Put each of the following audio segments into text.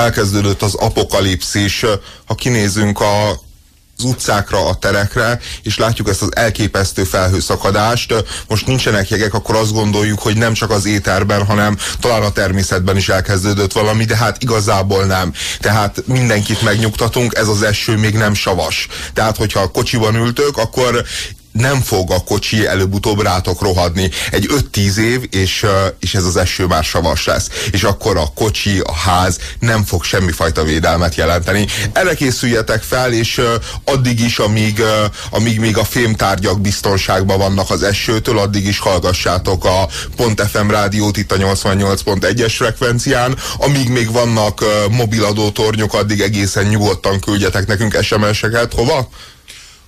Elkezdődött az apokalipszis. Ha kinézünk a az utcákra, a terekre, és látjuk ezt az elképesztő felhőszakadást. Most nincsenek jegek, akkor azt gondoljuk, hogy nem csak az éterben, hanem talán a természetben is elkezdődött valami, de hát igazából nem. Tehát mindenkit megnyugtatunk, ez az eső még nem savas. Tehát, hogyha a kocsiban ültök, akkor nem fog a kocsi előbb-utóbb rátok rohadni. Egy 5-10 év, és, és ez az eső már savas lesz. És akkor a kocsi, a ház nem fog semmifajta védelmet jelenteni. Erre készüljetek fel, és addig is, amíg, amíg még a fémtárgyak biztonságban vannak az esőtől, addig is hallgassátok a Pont FM rádiót itt a 88.1-es frekvencián. Amíg még vannak mobiladótornyok, addig egészen nyugodtan küldjetek nekünk SMS-eket. Hova?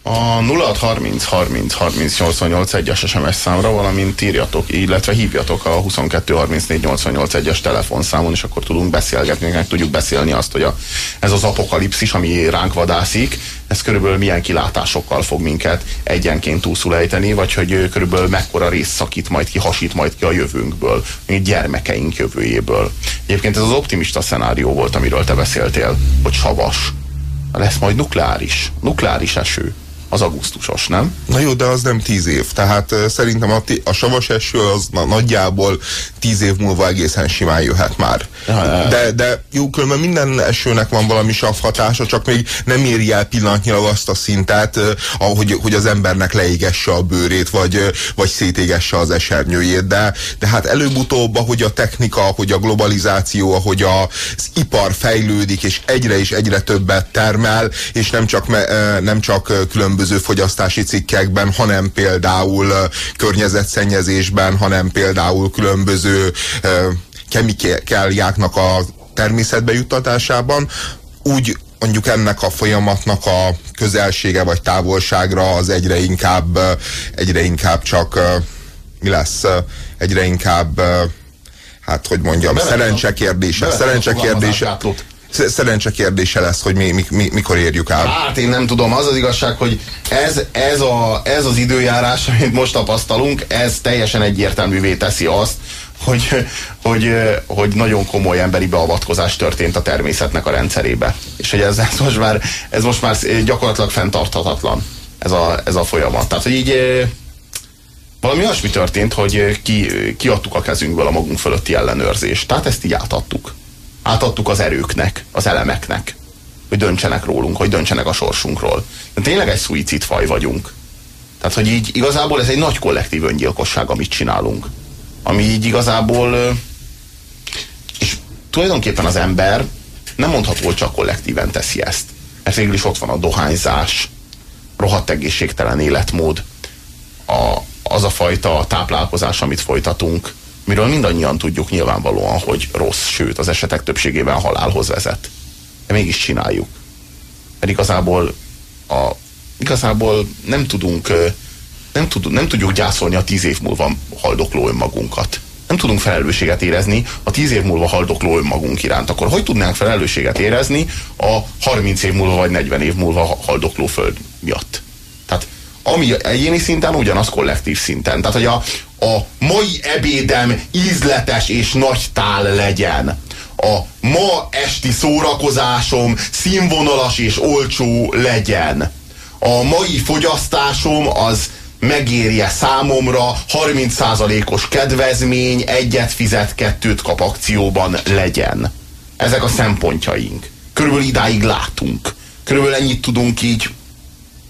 A 0630 30 30 88 1-es SMS számra, valamint írjatok, illetve hívjatok a 22 34 88 1-es telefonszámon, és akkor tudunk beszélgetni, meg tudjuk beszélni azt, hogy a, ez az apokalipszis, ami ránk vadászik, ez körülbelül milyen kilátásokkal fog minket egyenként túlszul ejteni, vagy hogy körülbelül mekkora rész szakít majd ki, hasít majd ki a jövőnkből, a gyermekeink jövőjéből. Egyébként ez az optimista szenárió volt, amiről te beszéltél, hogy savas, lesz majd nukleáris, nukleáris eső az augusztusos, nem? Na jó, de az nem tíz év. Tehát szerintem a, a savas eső az na, nagyjából tíz év múlva egészen simán jöhet már. De, de jó, különben minden esőnek van valami sav hatása, csak még nem éri el pillanatnyilag azt a szintet, ahogy, hogy az embernek leégesse a bőrét, vagy, vagy szétégesse az esernyőjét. De, de hát előbb-utóbb, ahogy a technika, ahogy a globalizáció, ahogy a, az ipar fejlődik, és egyre és egyre többet termel, és nem csak, nem csak különböző különböző fogyasztási cikkekben, hanem például környezetszennyezésben, hanem például különböző kemikáliáknak a természetbe juttatásában, úgy mondjuk ennek a folyamatnak a közelsége vagy távolságra az egyre inkább, egyre inkább csak mi lesz, egyre inkább hát hogy mondjam, szerencse kérdése, szerencse kérdése szerencse kérdése lesz, hogy mi, mi, mi, mikor érjük el. Hát én nem tudom, az az igazság, hogy ez, ez, a, ez az időjárás, amit most tapasztalunk, ez teljesen egyértelművé teszi azt, hogy, hogy, hogy nagyon komoly emberi beavatkozás történt a természetnek a rendszerébe. És hogy ez, ez, most, már, ez most már gyakorlatilag fenntarthatatlan, ez a, ez a folyamat. Tehát, hogy így valami olyasmi történt, hogy ki, kiadtuk a kezünkből a magunk fölötti ellenőrzést. Tehát ezt így átadtuk átadtuk az erőknek, az elemeknek, hogy döntsenek rólunk, hogy döntsenek a sorsunkról. De tényleg egy szuicidfaj vagyunk. Tehát, hogy így igazából ez egy nagy kollektív öngyilkosság, amit csinálunk. Ami így igazából és tulajdonképpen az ember nem mondható, hogy csak kollektíven teszi ezt. Mert végül is ott van a dohányzás, rohadt egészségtelen életmód, a, az a fajta táplálkozás, amit folytatunk, miről mindannyian tudjuk nyilvánvalóan, hogy rossz, sőt az esetek többségében halálhoz vezet. De mégis csináljuk. Mert igazából, a, igazából nem tudunk, nem, tud, nem tudjuk gyászolni a tíz év múlva haldokló önmagunkat. Nem tudunk felelősséget érezni a tíz év múlva haldokló önmagunk iránt. Akkor hogy tudnánk felelősséget érezni a 30 év múlva vagy 40 év múlva haldokló föld miatt? Tehát ami egyéni szinten, ugyanaz kollektív szinten. Tehát, hogy a, a mai ebédem ízletes és nagy tál legyen. A ma esti szórakozásom színvonalas és olcsó legyen. A mai fogyasztásom az megérje számomra 30%-os kedvezmény, egyet fizet, kettőt kap akcióban legyen. Ezek a szempontjaink. Körülbelül idáig látunk. Körülbelül ennyit tudunk így,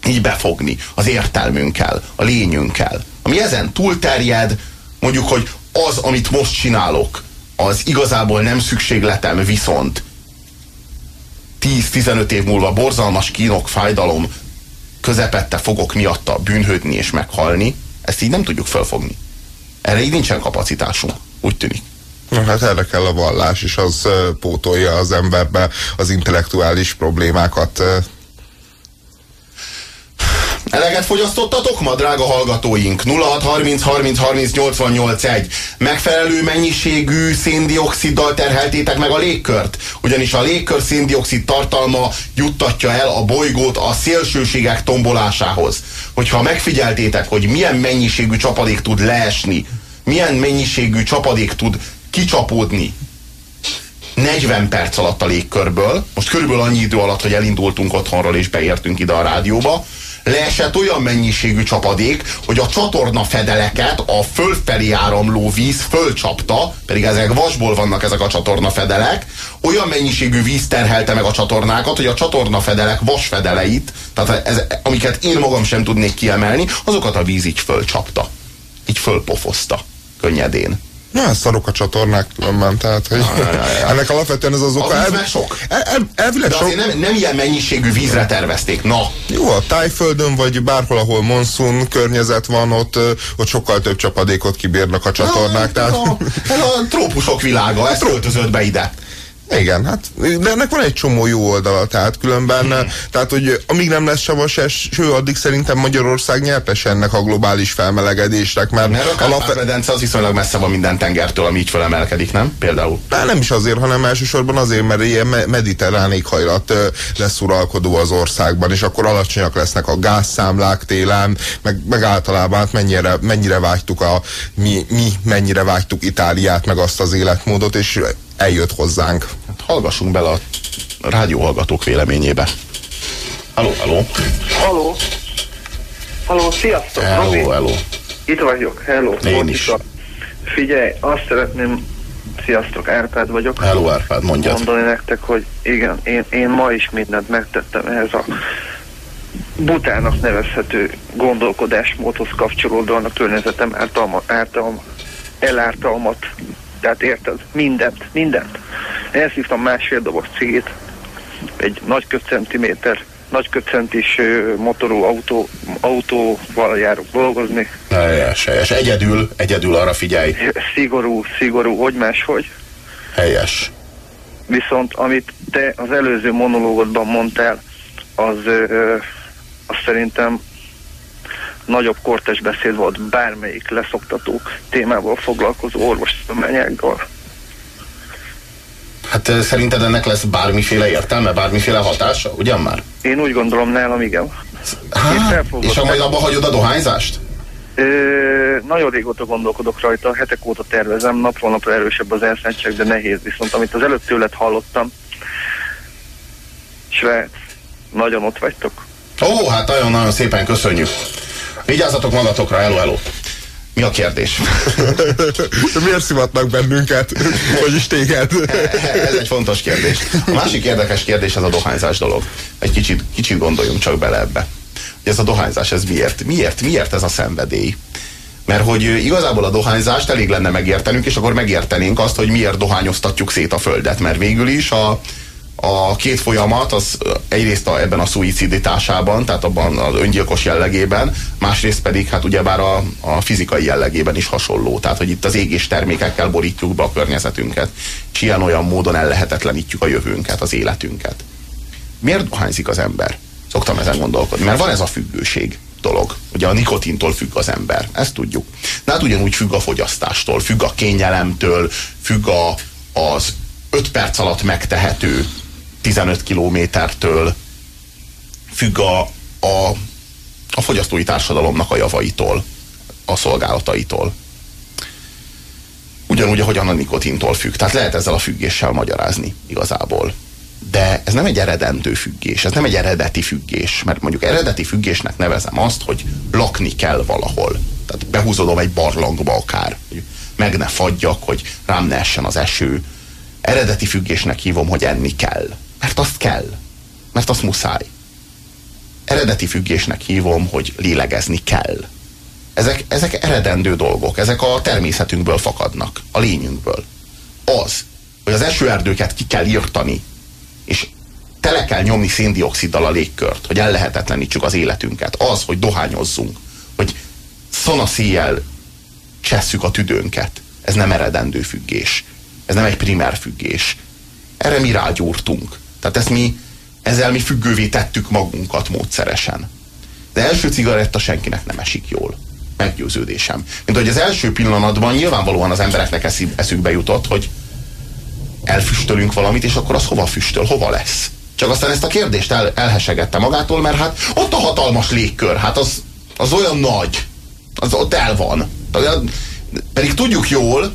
így befogni az értelmünkkel, a lényünkkel ami ezen túlterjed, mondjuk, hogy az, amit most csinálok, az igazából nem szükségletem, viszont 10-15 év múlva borzalmas kínok, fájdalom közepette fogok miatta bűnhődni és meghalni, ezt így nem tudjuk felfogni. Erre így nincsen kapacitásunk, úgy tűnik. Hát erre kell a vallás, és az pótolja az emberbe az intellektuális problémákat Eleget fogyasztottatok ma, drága hallgatóink? 0630 30 30 88 1. Megfelelő mennyiségű széndioksziddal terheltétek meg a légkört? Ugyanis a légkör széndiokszid tartalma juttatja el a bolygót a szélsőségek tombolásához. Hogyha megfigyeltétek, hogy milyen mennyiségű csapadék tud leesni, milyen mennyiségű csapadék tud kicsapódni 40 perc alatt a légkörből, most körülbelül annyi idő alatt, hogy elindultunk otthonról és beértünk ide a rádióba, leesett olyan mennyiségű csapadék, hogy a csatorna fedeleket a fölfelé áramló víz fölcsapta, pedig ezek vasból vannak ezek a csatorna fedelek, olyan mennyiségű víz terhelte meg a csatornákat, hogy a csatorna fedelek vasfedeleit, tehát ez, amiket én magam sem tudnék kiemelni, azokat a víz így fölcsapta. Így fölpofozta könnyedén. Na, szarok a csatornák különben, tehát hogy ja, ja, ja. ennek alapvetően ez az oka. A víz sok. El, el, elvileg De sok. Nem, nem ilyen mennyiségű vízre tervezték, na. Jó, a tájföldön, vagy bárhol, ahol monszun környezet van, ott, ott sokkal több csapadékot kibírnak a csatornák. Na, tehát... a, a trópusok világa, ez költözött be ide. Igen, hát de ennek van egy csomó jó oldala, tehát különben, hmm. tehát hogy amíg nem lesz savas eső, addig szerintem Magyarország nyertes ennek a globális felmelegedésnek, mert, mert a alapvetően az viszonylag messze van minden tengertől, ami így felemelkedik, nem? Például. De nem is azért, hanem elsősorban azért, mert ilyen mediterrán éghajlat lesz uralkodó az országban, és akkor alacsonyak lesznek a gázszámlák télen, meg, meg általában hát mennyire, mennyire vágytuk a, mi, mi mennyire vágytuk Itáliát, meg azt az életmódot, és eljött hozzánk. Hallgassunk bele a rádióhallgatók véleményébe. Aló, aló. Aló. Aló, sziasztok. Hello, hello. Itt vagyok, hello. Én is. A... Figyelj, azt szeretném, sziasztok, Árpád vagyok. Hello, Árpád, mondjad. Mondani nektek, hogy igen, én, én ma is mindent megtettem ehhez a butának nevezhető gondolkodásmódhoz kapcsolódóan a környezetem ártalma, ártalma, elártalmat tehát érted? Mindent, mindent. Elszívtam másfél doboz cigit, egy nagy centiméter, nagy centis motorú autó, autóval járok dolgozni. Helyes, helyes. Egyedül, egyedül arra figyelj. Szigorú, szigorú, hogy máshogy. Helyes. Viszont amit te az előző monológodban mondtál, az, az szerintem nagyobb kortes beszéd volt bármelyik leszoktató témával foglalkozó orvostudományággal. Hát szerinted ennek lesz bármiféle értelme, bármiféle hatása, ugyan már? Én úgy gondolom, nálam igen. Há, és ha majd abba hagyod a dohányzást? Ö, nagyon régóta gondolkodok rajta, hetek óta tervezem, napról napra erősebb az elszentség, de nehéz. Viszont amit az előtt tőled hallottam, Srác, nagyon ott vagytok. Ó, hát nagyon-nagyon szépen köszönjük. Vigyázzatok magatokra, hello, hello. Mi a kérdés? Miért szivatnak bennünket? Vagyis téged? Ez egy fontos kérdés. A másik érdekes kérdés az a dohányzás dolog. Egy kicsit, kicsit gondoljunk csak bele ebbe. Hogy ez a dohányzás, ez miért? Miért? Miért ez a szenvedély? Mert hogy igazából a dohányzást elég lenne megértenünk, és akkor megértenénk azt, hogy miért dohányoztatjuk szét a földet. Mert végül is a, a két folyamat az egyrészt a, ebben a szuiciditásában, tehát abban az öngyilkos jellegében, másrészt pedig hát ugyebár a, a fizikai jellegében is hasonló. Tehát, hogy itt az égés termékekkel borítjuk be a környezetünket, és ilyen-olyan módon ellehetetlenítjük a jövőnket, az életünket. Miért dohányzik az ember? Szoktam ezen gondolkodni, mert van ez a függőség dolog. Ugye a nikotintól függ az ember, ezt tudjuk. De hát ugyanúgy függ a fogyasztástól, függ a kényelemtől, függ a, az 5 perc alatt megtehető 15 kilométertől függ a, a, a fogyasztói társadalomnak a javaitól, a szolgálataitól. Ugyanúgy, ahogyan a nikotintól függ. Tehát lehet ezzel a függéssel magyarázni igazából. De ez nem egy eredendő függés, ez nem egy eredeti függés, mert mondjuk eredeti függésnek nevezem azt, hogy lakni kell valahol. Tehát behúzodom egy barlangba akár, hogy meg ne fagyjak, hogy rám ne essen az eső. Eredeti függésnek hívom, hogy enni kell. Mert azt kell. Mert azt muszáj. Eredeti függésnek hívom, hogy lélegezni kell. Ezek, ezek eredendő dolgok, ezek a természetünkből fakadnak, a lényünkből. Az, hogy az esőerdőket ki kell írtani, és tele kell nyomni széndioksziddal a légkört, hogy ellehetetlenítsük az életünket. Az, hogy dohányozzunk, hogy szanaszéjjel csesszük a tüdőnket. Ez nem eredendő függés. Ez nem egy primer függés. Erre mi rágyúrtunk. Tehát ezt mi, ezzel mi függővé tettük magunkat módszeresen. Az első cigaretta senkinek nem esik jól. Meggyőződésem. Mint hogy az első pillanatban nyilvánvalóan az embereknek eszükbe jutott, hogy elfüstölünk valamit, és akkor az hova füstöl, hova lesz? Csak aztán ezt a kérdést el, elhesegette magától, mert hát ott a hatalmas légkör, hát az, az olyan nagy, az ott el van. Pedig tudjuk jól,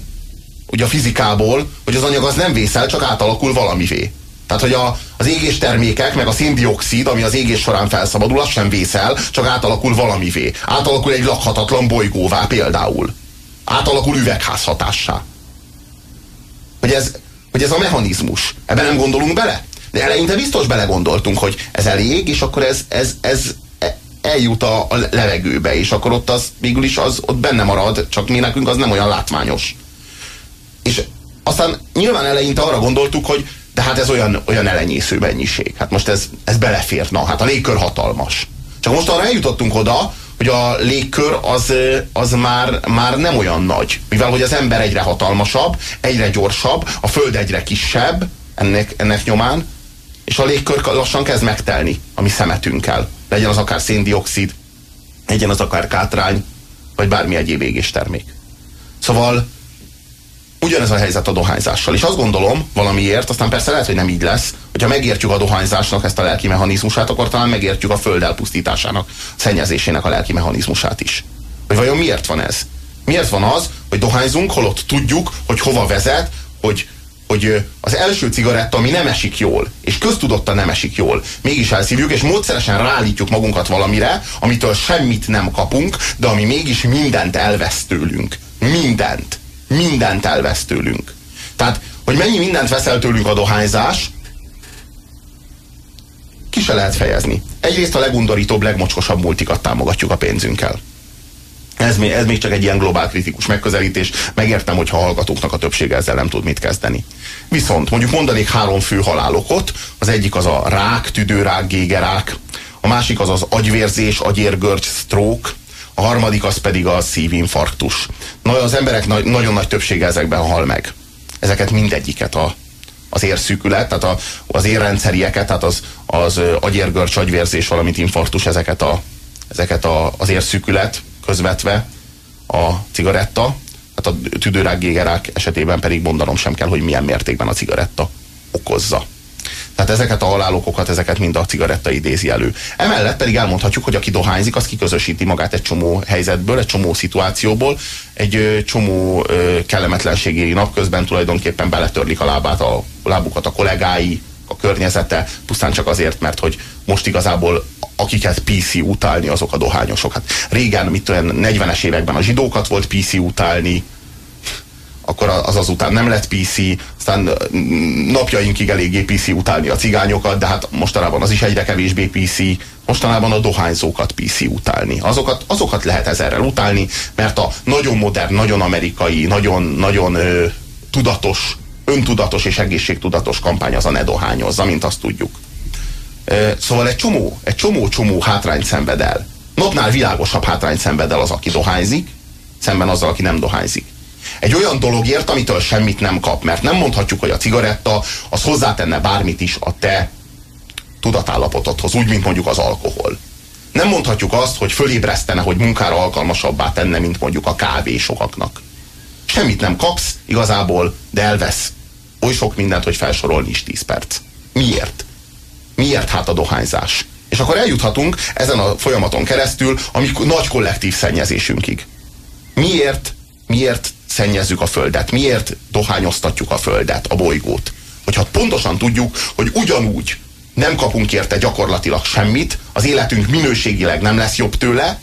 ugye a fizikából, hogy az anyag az nem vészel, csak átalakul valamivé. Tehát, hogy a, az égés termékek, meg a széndiokszid, ami az égés során felszabadul, az sem vészel, csak átalakul valamivé. Átalakul egy lakhatatlan bolygóvá például. Átalakul üvegházhatássá. Hogy ez, hogy ez a mechanizmus. Ebben nem gondolunk bele? De eleinte biztos belegondoltunk, hogy ez elég, és akkor ez, ez, ez eljut a, a levegőbe, és akkor ott az végül is az ott benne marad, csak mi nekünk az nem olyan látványos. És aztán nyilván eleinte arra gondoltuk, hogy de hát ez olyan, olyan elenyésző mennyiség. Hát most ez, ez belefér. Na, hát a légkör hatalmas. Csak most arra eljutottunk oda, hogy a légkör az, az már, már nem olyan nagy. Mivel hogy az ember egyre hatalmasabb, egyre gyorsabb, a föld egyre kisebb ennek, ennek nyomán, és a légkör lassan kezd megtelni a mi szemetünkkel. Legyen az akár széndiokszid, legyen az akár kátrány, vagy bármi egyéb égéstermék. Szóval ugyanez a helyzet a dohányzással. És azt gondolom valamiért, aztán persze lehet, hogy nem így lesz, hogyha megértjük a dohányzásnak ezt a lelki mechanizmusát, akkor talán megértjük a föld elpusztításának, szennyezésének a lelki mechanizmusát is. Hogy vajon miért van ez? Miért van az, hogy dohányzunk, holott tudjuk, hogy hova vezet, hogy, hogy az első cigaretta, ami nem esik jól, és köztudottan nem esik jól, mégis elszívjuk, és módszeresen ráállítjuk magunkat valamire, amitől semmit nem kapunk, de ami mégis mindent elvesz tőlünk. Mindent mindent elvesz tőlünk. Tehát, hogy mennyi mindent veszel tőlünk a dohányzás, ki se lehet fejezni. Egyrészt a legundorítóbb, legmocskosabb multikat támogatjuk a pénzünkkel. Ez még, ez még csak egy ilyen globál kritikus megközelítés. Megértem, hogyha a hallgatóknak a többsége ezzel nem tud mit kezdeni. Viszont mondjuk mondanék három fő halálokot. Az egyik az a rák, tüdőrák, gégerák. A másik az az agyvérzés, agyérgörcs, stroke a harmadik az pedig a szívinfarktus. Na, az emberek na nagyon nagy többsége ezekben hal meg. Ezeket mindegyiket a, az érszűkület, tehát a, az érrendszerieket, tehát az, az agyérgörcs, agyvérzés, valamint infarktus, ezeket, a, ezeket a, az érszűkület közvetve a cigaretta, hát a tüdőrággégerák esetében pedig mondanom sem kell, hogy milyen mértékben a cigaretta okozza. Tehát ezeket a halálokokat, ezeket mind a cigaretta idézi elő. Emellett pedig elmondhatjuk, hogy aki dohányzik, az kiközösíti magát egy csomó helyzetből, egy csomó szituációból, egy csomó ö, kellemetlenségi napközben tulajdonképpen beletörlik a lábát, a lábukat a kollégái, a környezete, pusztán csak azért, mert hogy most igazából akiket PC utálni, azok a dohányosok. Hát régen, mit olyan 40-es években a zsidókat volt PC utálni, akkor az azután nem lett PC, aztán napjainkig eléggé PC utálni a cigányokat, de hát mostanában az is egyre kevésbé PC, mostanában a dohányzókat PC utálni. Azokat, azokat lehet ezerrel utálni, mert a nagyon modern, nagyon amerikai, nagyon, nagyon ö, tudatos, öntudatos és egészségtudatos kampány az a ne dohányozza, mint azt tudjuk. Ö, szóval egy csomó, egy csomó-csomó hátrányt szenved el. Napnál világosabb hátrányt szenved el az, aki dohányzik, szemben azzal, aki nem dohányzik. Egy olyan dologért, amitől semmit nem kap, mert nem mondhatjuk, hogy a cigaretta az hozzátenne bármit is a te tudatállapotodhoz, úgy, mint mondjuk az alkohol. Nem mondhatjuk azt, hogy fölébresztene, hogy munkára alkalmasabbá tenne, mint mondjuk a kávé sokaknak. Semmit nem kapsz igazából, de elvesz oly sok mindent, hogy felsorolni is 10 perc. Miért? Miért hát a dohányzás? És akkor eljuthatunk ezen a folyamaton keresztül a mi nagy kollektív szennyezésünkig. Miért, miért szennyezzük a Földet? Miért dohányoztatjuk a Földet, a bolygót? Hogyha pontosan tudjuk, hogy ugyanúgy nem kapunk érte gyakorlatilag semmit, az életünk minőségileg nem lesz jobb tőle,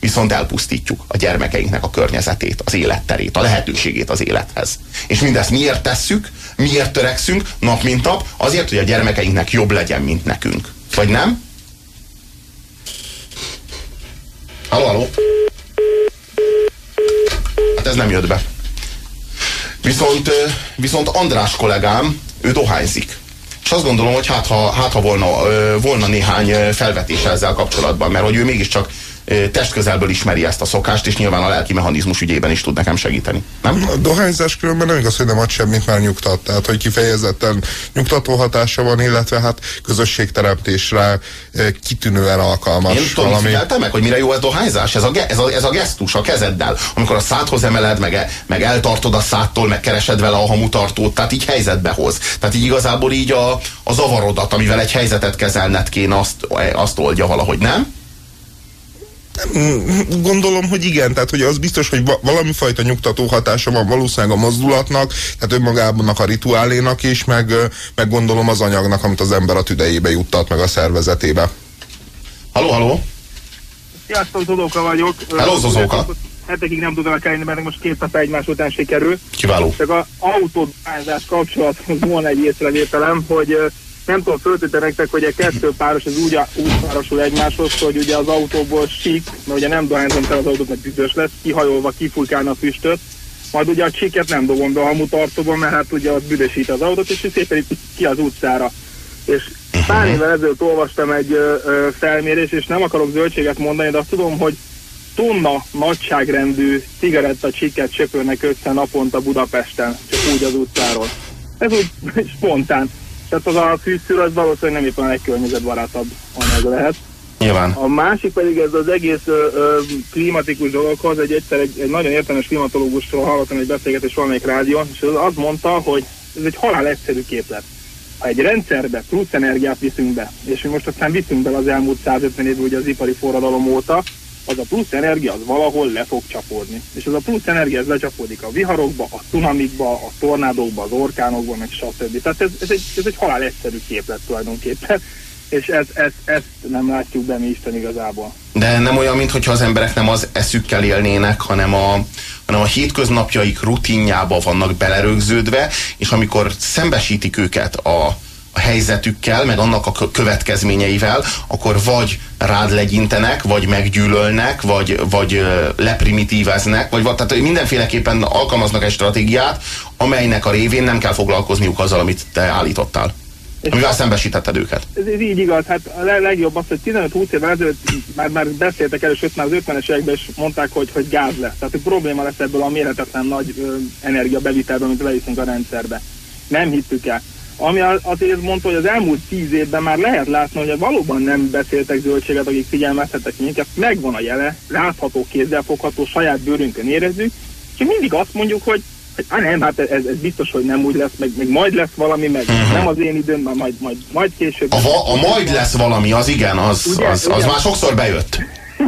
viszont elpusztítjuk a gyermekeinknek a környezetét, az életterét, a lehetőségét az élethez. És mindezt miért tesszük, miért törekszünk nap mint nap? Azért, hogy a gyermekeinknek jobb legyen, mint nekünk. Vagy nem? Halló, halló? Ez nem jött be. Viszont, viszont András kollégám, ő dohányzik. És azt gondolom, hogy hát ha, hát, ha volna, volna néhány felvetés ezzel kapcsolatban, mert hogy ő mégiscsak testközelből ismeri ezt a szokást, és nyilván a lelki mechanizmus ügyében is tud nekem segíteni. Nem? A dohányzás különben nem igaz, hogy nem ad semmit, már nyugtat. Tehát, hogy kifejezetten nyugtató hatása van, illetve hát közösségteremtésre kitűnően alkalmas. Én tudom, valami... meg, hogy mire jó ez dohányzás? Ez a, ez, a, ez a gesztus a kezeddel. Amikor a szádhoz emeled, meg, meg eltartod a szádtól, meg keresed vele a hamutartót, tehát így helyzetbe hoz. Tehát így igazából így a, a zavarodat, amivel egy helyzetet kezelned kéne, azt, azt oldja valahogy, nem? Gondolom, hogy igen, tehát hogy az biztos, hogy valami fajta nyugtató hatása van valószínűleg a mozdulatnak, tehát önmagában a rituálénak is, meg, meg gondolom az anyagnak, amit az ember a tüdejébe juttat, meg a szervezetébe. Haló, haló! Sziasztok, Zozóka vagyok. Hello, Zozóka! Hetekig nem tudom elkelni, mert most két nap egymás után sikerül. Kiváló. Csak a autódányzás kapcsolatban van egy észrevételem, hogy nem tudom föltéteni nektek, hogy a kettő páros az úgy, úgy párosul egymáshoz, hogy ugye az autóból sík, mert ugye nem dohányzom fel az autót, mert büdös lesz, kihajolva kifújkálna a füstöt, majd ugye a csiket nem dobom be a hamutartóba, mert hát ugye az büdösít az autót, és szépen itt ki az utcára. És pár évvel ezelőtt olvastam egy ö, ö, felmérés, és nem akarok zöldséget mondani, de azt tudom, hogy tonna nagyságrendű csiket söpörnek össze naponta Budapesten, csak úgy az utcáról. Ez úgy spontán. Tehát az a fűszűr az valószínűleg nem éppen egy környezetbarátabb anyag lehet. Nyilván. A másik pedig ez az egész ö, ö, klimatikus dologhoz, egy egyszer egy, egy nagyon értelmes klimatológusról hallottam egy beszélgetés valamelyik rádión, és az azt mondta, hogy ez egy halál egyszerű képlet. Ha egy rendszerbe plusz energiát viszünk be, és mi most aztán viszünk be az elmúlt 150 év ugye az ipari forradalom óta, az a plusz energia az valahol le fog csapódni. És az a plusz energia ez lecsapódik a viharokba, a cunamikba, a tornádokba, az orkánokba, meg stb. Tehát ez, ez, egy, ez egy halál egyszerű képlet tulajdonképpen és ez, ez, ezt nem látjuk be mi Isten igazából. De nem olyan, mintha az emberek nem az eszükkel élnének, hanem a, hanem a hétköznapjaik rutinjába vannak belerögződve, és amikor szembesítik őket a, helyzetükkel, meg annak a következményeivel, akkor vagy rád legyintenek, vagy meggyűlölnek, vagy, vagy leprimitíveznek, vagy tehát mindenféleképpen alkalmaznak egy stratégiát, amelynek a révén nem kell foglalkozniuk azzal, amit te állítottál. És Amivel szembesítetted őket. Ez, így igaz, hát a legjobb az, hogy 15-20 évvel ezelőtt már, már beszéltek elő, sőt már az 50-es években is mondták, hogy, hogy gáz lesz. Tehát hogy probléma lesz ebből a méretetlen nagy ö, energiabevitelből, amit beviszünk a rendszerbe. Nem hittük el. Ami azért mondta, hogy az elmúlt tíz évben már lehet látni, hogy valóban nem beszéltek zöldséget, akik figyelmeztettek minket, megvan a jele, látható, kézzelfogható, saját bőrünkön érezzük, és mindig azt mondjuk, hogy Á, nem, hát ez, ez biztos, hogy nem úgy lesz, meg, meg majd lesz valami, meg uh-huh. nem az én időm, majd, majd, majd később. A, a majd lesz valami, az igen, az, ugye, az, az, az már sokszor bejött.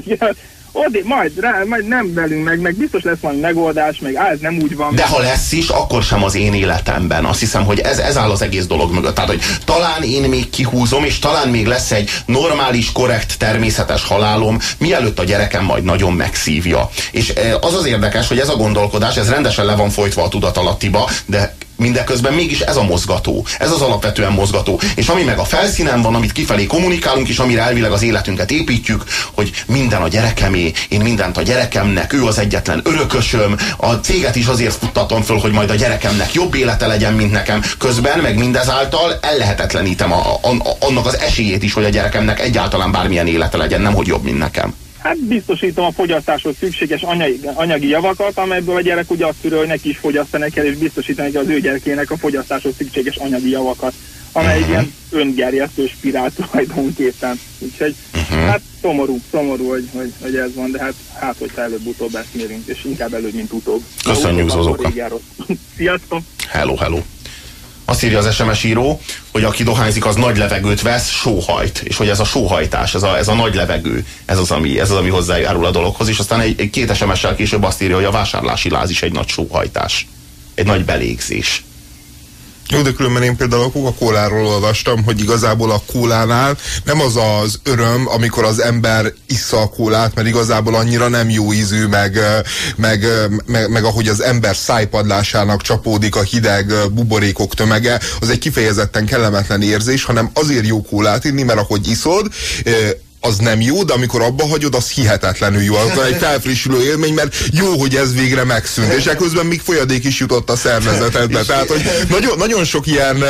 Igen, Odé, majd, rá, majd nem velünk meg, meg biztos lesz valami megoldás, meg á, ez nem úgy van. De ha lesz is, akkor sem az én életemben. Azt hiszem, hogy ez, ez áll az egész dolog mögött. Tehát, hogy talán én még kihúzom, és talán még lesz egy normális, korrekt, természetes halálom, mielőtt a gyerekem majd nagyon megszívja. És eh, az az érdekes, hogy ez a gondolkodás, ez rendesen le van folytva a tudatalattiba, de mindeközben mégis ez a mozgató. Ez az alapvetően mozgató. És ami meg a felszínen van, amit kifelé kommunikálunk, és amire elvileg az életünket építjük, hogy minden a gyerekemé, én mindent a gyerekemnek, ő az egyetlen örökösöm, a céget is azért futtatom föl, hogy majd a gyerekemnek jobb élete legyen, mint nekem. Közben meg mindezáltal ellehetetlenítem a, a, a, annak az esélyét is, hogy a gyerekemnek egyáltalán bármilyen élete legyen, nem hogy jobb, mint nekem. Hát biztosítom a fogyasztáshoz szükséges anyagi, anyagi javakat, amelyből a gyerek ugye azt tudja, hogy neki is fogyasztani kell, és biztosítani kell az ő gyerekének a fogyasztáshoz szükséges anyagi javakat, amely uh-huh. ilyen öngerjesztő spirál tulajdonképpen. Úgyhogy uh-huh. hát szomorú, szomorú, hogy, hogy, hogy, ez van, de hát, hát hogyha előbb-utóbb eszmélünk, és inkább előbb, mint utóbb. Köszönjük, Zozóka. Sziasztok! Hello, hello. Azt írja az SMS író, hogy aki dohányzik, az nagy levegőt vesz, sóhajt. És hogy ez a sóhajtás, ez a, ez a nagy levegő, ez az, ami, ez az, ami hozzájárul a dologhoz. És aztán egy, egy két SMS-sel később azt írja, hogy a vásárlási láz is egy nagy sóhajtás. Egy nagy belégzés. Jó, de különben én például a Coca-Cola-ról olvastam, hogy igazából a kólánál nem az az öröm, amikor az ember issza a kólát, mert igazából annyira nem jó ízű, meg, meg, meg, meg ahogy az ember szájpadlásának csapódik a hideg buborékok tömege, az egy kifejezetten kellemetlen érzés, hanem azért jó kólát inni, mert ahogy iszod, az nem jó, de amikor abba hagyod, az hihetetlenül jó. Az egy felfrissülő élmény, mert jó, hogy ez végre megszűnt. És ekközben még folyadék is jutott a szervezetedbe. Tehát, hogy nagyon, nagyon sok ilyen,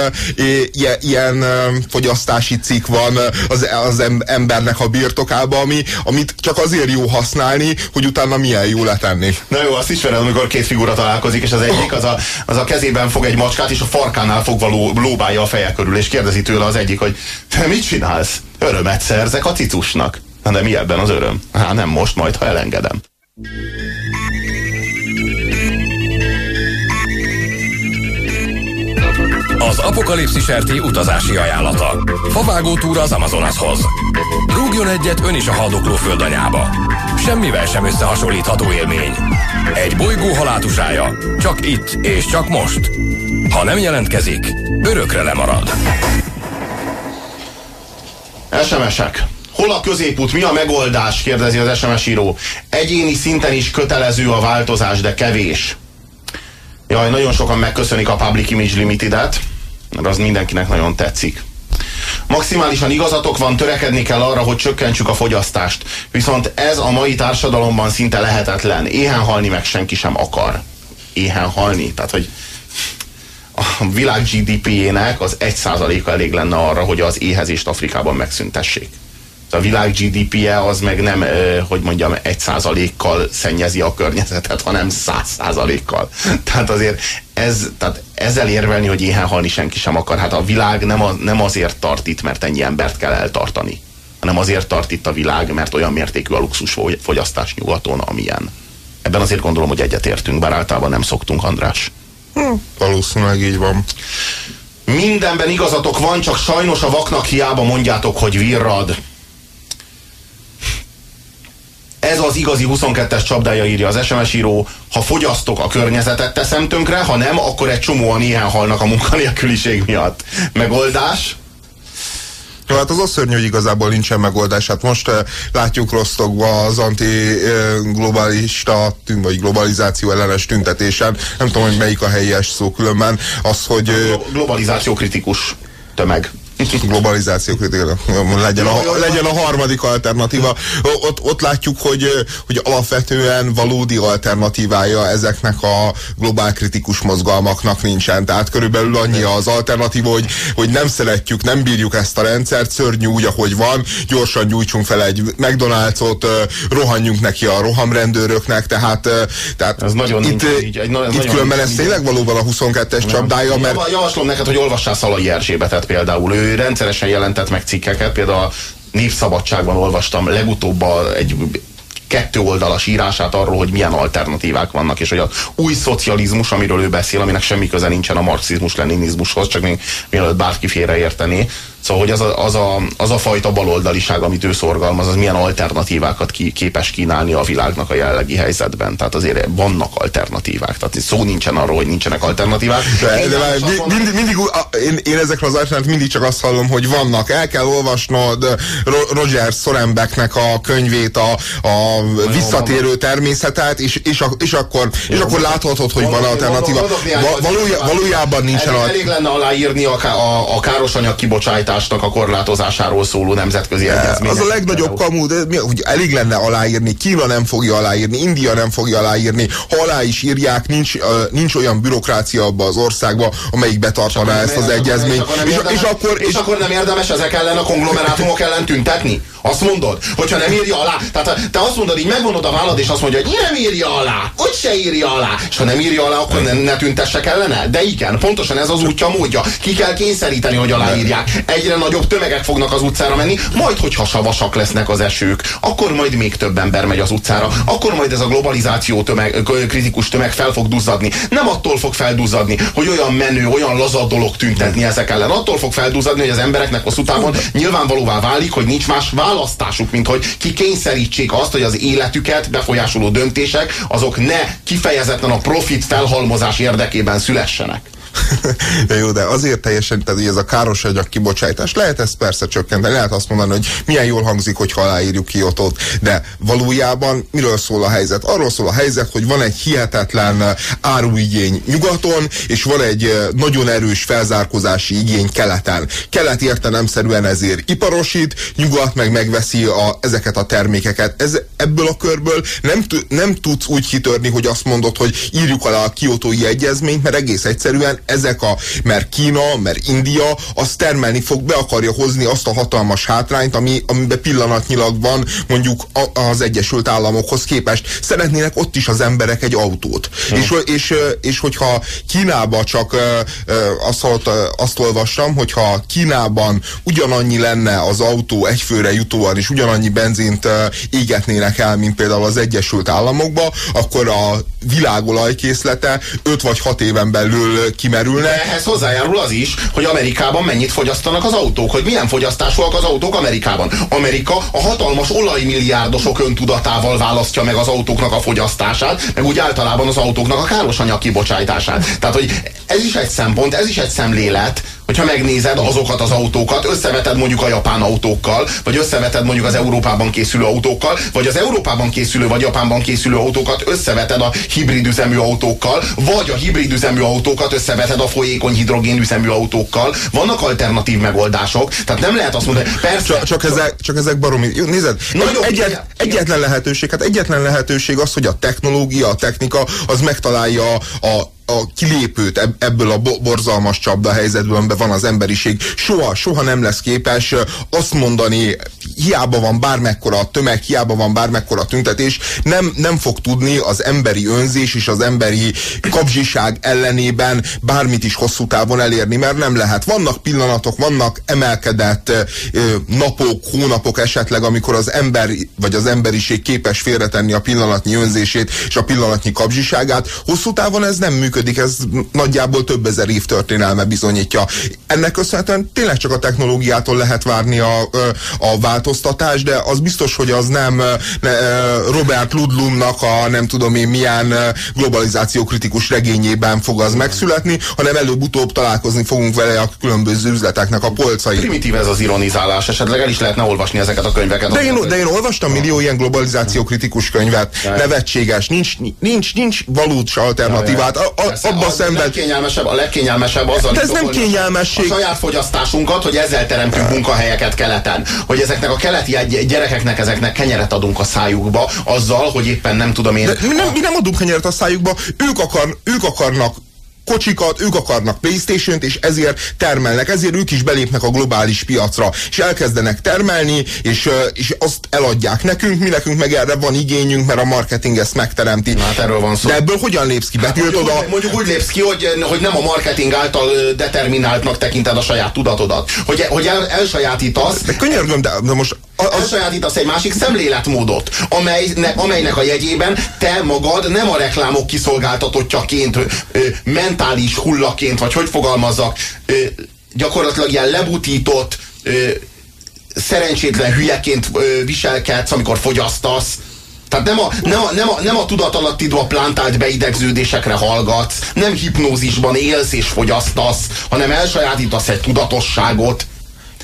ilyen, ilyen fogyasztási cikk van az, az embernek a birtokában, ami, amit csak azért jó használni, hogy utána milyen jó letenni. Na jó, azt ismered, amikor két figura találkozik, és az egyik az a, az a kezében fog egy macskát, és a farkánál fogva ló, lóbálja a feje körül, és kérdezi tőle az egyik, hogy te mit csinálsz? Örömet szerzek a cicusnak. Na de mi ebben az öröm? Hát nem most, majd ha elengedem. Az apokalipszis RT utazási ajánlata. Favágó túra az Amazonashoz. Rúgjon egyet ön is a haldokló földanyába. Semmivel sem összehasonlítható élmény. Egy bolygó halátusája. Csak itt és csak most. Ha nem jelentkezik, örökre lemarad. SMS-ek. Hol a középút, mi a megoldás? kérdezi az SMS író. Egyéni szinten is kötelező a változás, de kevés. Jaj, nagyon sokan megköszönik a Public Image Limited-et, mert az mindenkinek nagyon tetszik. Maximálisan igazatok van, törekedni kell arra, hogy csökkentsük a fogyasztást. Viszont ez a mai társadalomban szinte lehetetlen. Éhen halni meg senki sem akar. Éhen halni. Tehát, hogy a világ GDP-jének az 1%-a elég lenne arra, hogy az éhezést Afrikában megszüntessék a világ GDP-je az meg nem, hogy mondjam, egy százalékkal szennyezi a környezetet, hanem száz százalékkal. Tehát azért ez, tehát ezzel érvelni, hogy éhen halni senki sem akar. Hát a világ nem, a, nem azért tart itt, mert ennyi embert kell eltartani, hanem azért tart itt a világ, mert olyan mértékű a luxus fogyasztás nyugaton, amilyen. Ebben azért gondolom, hogy egyetértünk, bár általában nem szoktunk, András. Valószínűleg így van. Mindenben igazatok van, csak sajnos a vaknak hiába mondjátok, hogy virrad. Ez az igazi 22-es csapdája írja az SMS író. Ha fogyasztok, a környezetet teszem tönkre, ha nem, akkor egy csomóan ilyen halnak a munkanélküliség miatt. Megoldás? Jó, hát az a szörnyű, hogy igazából nincsen megoldás. Hát most uh, látjuk Rostokba az anti-globalista, vagy globalizáció ellenes tüntetésen. Nem tudom, hogy melyik a helyes szó különben. Az, hogy... Uh, globalizáció kritikus tömeg globalizáció kritika legyen a, legyen a harmadik alternatíva. Ott, ott látjuk, hogy, hogy alapvetően valódi alternatívája ezeknek a globál kritikus mozgalmaknak nincsen. Tehát körülbelül annyi az alternatíva, hogy, hogy nem szeretjük, nem bírjuk ezt a rendszert, szörnyű úgy, ahogy van, gyorsan gyújtsunk fel egy McDonald's-ot, rohanjunk neki a rohamrendőröknek, tehát, tehát ez nagyon itt, így, egy, nagyon, itt különben ez tényleg valóban a 22-es csapdája, mert... Javaslom neked, hogy olvassál Szalai Erzsébetet például. Ő rendszeresen jelentett meg cikkeket, például a Népszabadságban olvastam legutóbb a, egy kettő oldalas írását arról, hogy milyen alternatívák vannak, és hogy az új szocializmus, amiről ő beszél, aminek semmi köze nincsen a marxizmus-leninizmushoz, csak még mielőtt bárki félreértené, Szóval, hogy az a, az, a, az a fajta baloldaliság, amit ő szorgalmaz, az milyen alternatívákat ki, képes kínálni a világnak a jelenlegi helyzetben. Tehát azért vannak alternatívák. Tehát szó nincsen arról, hogy nincsenek alternatívák. De, de, de mindig, mindig, mindig én, én ezekről az alternatívák mindig csak azt hallom, hogy vannak. El kell olvasnod Roger Sorenbecknek a könyvét, a, a visszatérő természetet, és, és, és, akkor, és akkor láthatod, hogy van alternatíva. Valójában nincsen. Elég lenne aláírni a, a, a káros anyag kibocsátását fogyasztásnak a korlátozásásáról szóló nemzetközi egyezmény. Az a legnagyobb kamu, de mi, hogy elég lenne aláírni, Kína nem fogja aláírni, India nem fogja aláírni, ha alá is írják, nincs, uh, nincs olyan bürokrácia abban az országban, amelyik betartaná ezt az egyezményt. És, és, akkor, és, és akkor nem érdemes ezek ellen a konglomerátumok ellen tüntetni? Azt mondod, hogyha nem írja alá. Tehát te azt mondod, így megvonod a vállad, és azt mondja, hogy nem írja alá, hogy se írja alá. És ha nem írja alá, akkor ne, ne tüntessek ellene? De igen, pontosan ez az útja módja. Ki kell kényszeríteni, hogy aláírják. Egyre nagyobb tömegek fognak az utcára menni, majd hogyha savasak lesznek az esők, akkor majd még több ember megy az utcára, akkor majd ez a globalizáció tömeg, kritikus tömeg fel fog duzzadni. Nem attól fog felduzzadni, hogy olyan menő, olyan lazad dolog tüntetni ezek ellen. Attól fog felduzzadni, hogy az embereknek hosszú távon nyilvánvalóvá válik, hogy nincs más választásuk, mint hogy ki kényszerítsék azt, hogy az életüket befolyásoló döntések azok ne kifejezetten a profit felhalmozás érdekében szülessenek. De jó, de azért teljesen, tehát ez a káros anyag kibocsátás, lehet ezt persze csökkenteni, lehet azt mondani, hogy milyen jól hangzik, hogy aláírjuk Kiotót, de valójában miről szól a helyzet? Arról szól a helyzet, hogy van egy hihetetlen áruigény nyugaton, és van egy nagyon erős felzárkozási igény keleten. Kelet értelemszerűen ezért iparosít, nyugat meg megveszi a, ezeket a termékeket. Ez, ebből a körből nem, nem tudsz úgy kitörni, hogy azt mondod, hogy írjuk alá a kiotói egyezményt, mert egész egyszerűen ezek a, mert Kína, mert India, az termelni fog, be akarja hozni azt a hatalmas hátrányt, ami, amiben pillanatnyilag van mondjuk a, az Egyesült Államokhoz képest. Szeretnének ott is az emberek egy autót. Hmm. És, és, és hogyha Kínába csak azt, azt olvastam, hogyha Kínában ugyanannyi lenne az autó egyfőre jutóan, és ugyanannyi benzint égetnének el, mint például az Egyesült Államokba, akkor a világolajkészlete 5 vagy 6 éven belül kimerülne. De ehhez hozzájárul az is, hogy Amerikában mennyit fogyasztanak az autók, hogy milyen fogyasztásúak az autók Amerikában. Amerika a hatalmas olajmilliárdosok öntudatával választja meg az autóknak a fogyasztását, meg úgy általában az autóknak a károsanyag kibocsátását. Tehát, hogy ez is egy szempont, ez is egy szemlélet, hogyha megnézed azokat az autókat, összeveted mondjuk a japán autókkal, vagy összeveted mondjuk az Európában készülő autókkal, vagy az Európában készülő, vagy Japánban készülő autókat összeveted a hibrid üzemű autókkal, vagy a hibrid üzemű autókat összeveted a folyékony hidrogén üzemű autókkal. Vannak alternatív megoldások, tehát nem lehet azt mondani, persze. Csak, csak, ezek, csak ezek baromi. Jó, nézed, Nagyon egyet, egyetlen lehetőség, hát egyetlen lehetőség az, hogy a technológia, a technika az megtalálja a a kilépőt ebből a borzalmas csapda helyzetből, amiben van az emberiség, soha, soha nem lesz képes azt mondani, hiába van bármekkora tömeg, hiába van bármekkora tüntetés, nem, nem fog tudni az emberi önzés és az emberi kapzsiság ellenében bármit is hosszú távon elérni, mert nem lehet. Vannak pillanatok, vannak emelkedett napok, hónapok esetleg, amikor az ember vagy az emberiség képes félretenni a pillanatnyi önzését és a pillanatnyi kapzsiságát. Hosszú távon ez nem működik működik, ez nagyjából több ezer év történelme bizonyítja. Ennek köszönhetően tényleg csak a technológiától lehet várni a, a változtatás, de az biztos, hogy az nem Robert Ludlumnak a nem tudom én milyen globalizáció kritikus regényében fog az megszületni, hanem előbb-utóbb találkozni fogunk vele a különböző üzleteknek a polcai. Primitív ez az ironizálás, esetleg el is lehetne olvasni ezeket a könyveket. De én, de én olvastam millió ilyen globalizáció kritikus könyvet, nevetséges, nincs, nincs, nincs valós alternatívát. A, a, abba szemben... A legkényelmesebb, a legkényelmesebb az, ez nem kényelmesség. A saját fogyasztásunkat, hogy ezzel teremtünk munkahelyeket keleten. Hogy ezeknek a keleti gyerekeknek, ezeknek kenyeret adunk a szájukba, azzal, hogy éppen nem tudom én... De mi nem, mi nem adunk kenyeret a szájukba, ők, akar, ők akarnak kocsikat, ők akarnak Playstation-t, és ezért termelnek, ezért ők is belépnek a globális piacra, és elkezdenek termelni, és, és azt eladják nekünk, mi nekünk meg erre van igényünk, mert a marketing ezt megteremti. Hát erről van szó. De ebből hogyan lépsz ki? Hát mondjuk, a... mondjuk úgy lépsz ki, hogy, hogy nem a marketing által determináltnak tekinted a saját tudatodat. Hogy, hogy el, elsajátítasz. De könyörgöm, de, de most. Elsajátítasz egy másik szemléletmódot, amelyne, amelynek a jegyében te magad nem a reklámok kiszolgáltatottjaként mentális hullaként, vagy hogy fogalmazzak, ö, gyakorlatilag ilyen lebutított, ö, szerencsétlen hülyeként ö, viselkedsz, amikor fogyasztasz. Tehát nem a, nem a, nem a, nem a tudatalattidva plántált beidegződésekre hallgatsz, nem hipnózisban élsz és fogyasztasz, hanem elsajátítasz egy tudatosságot,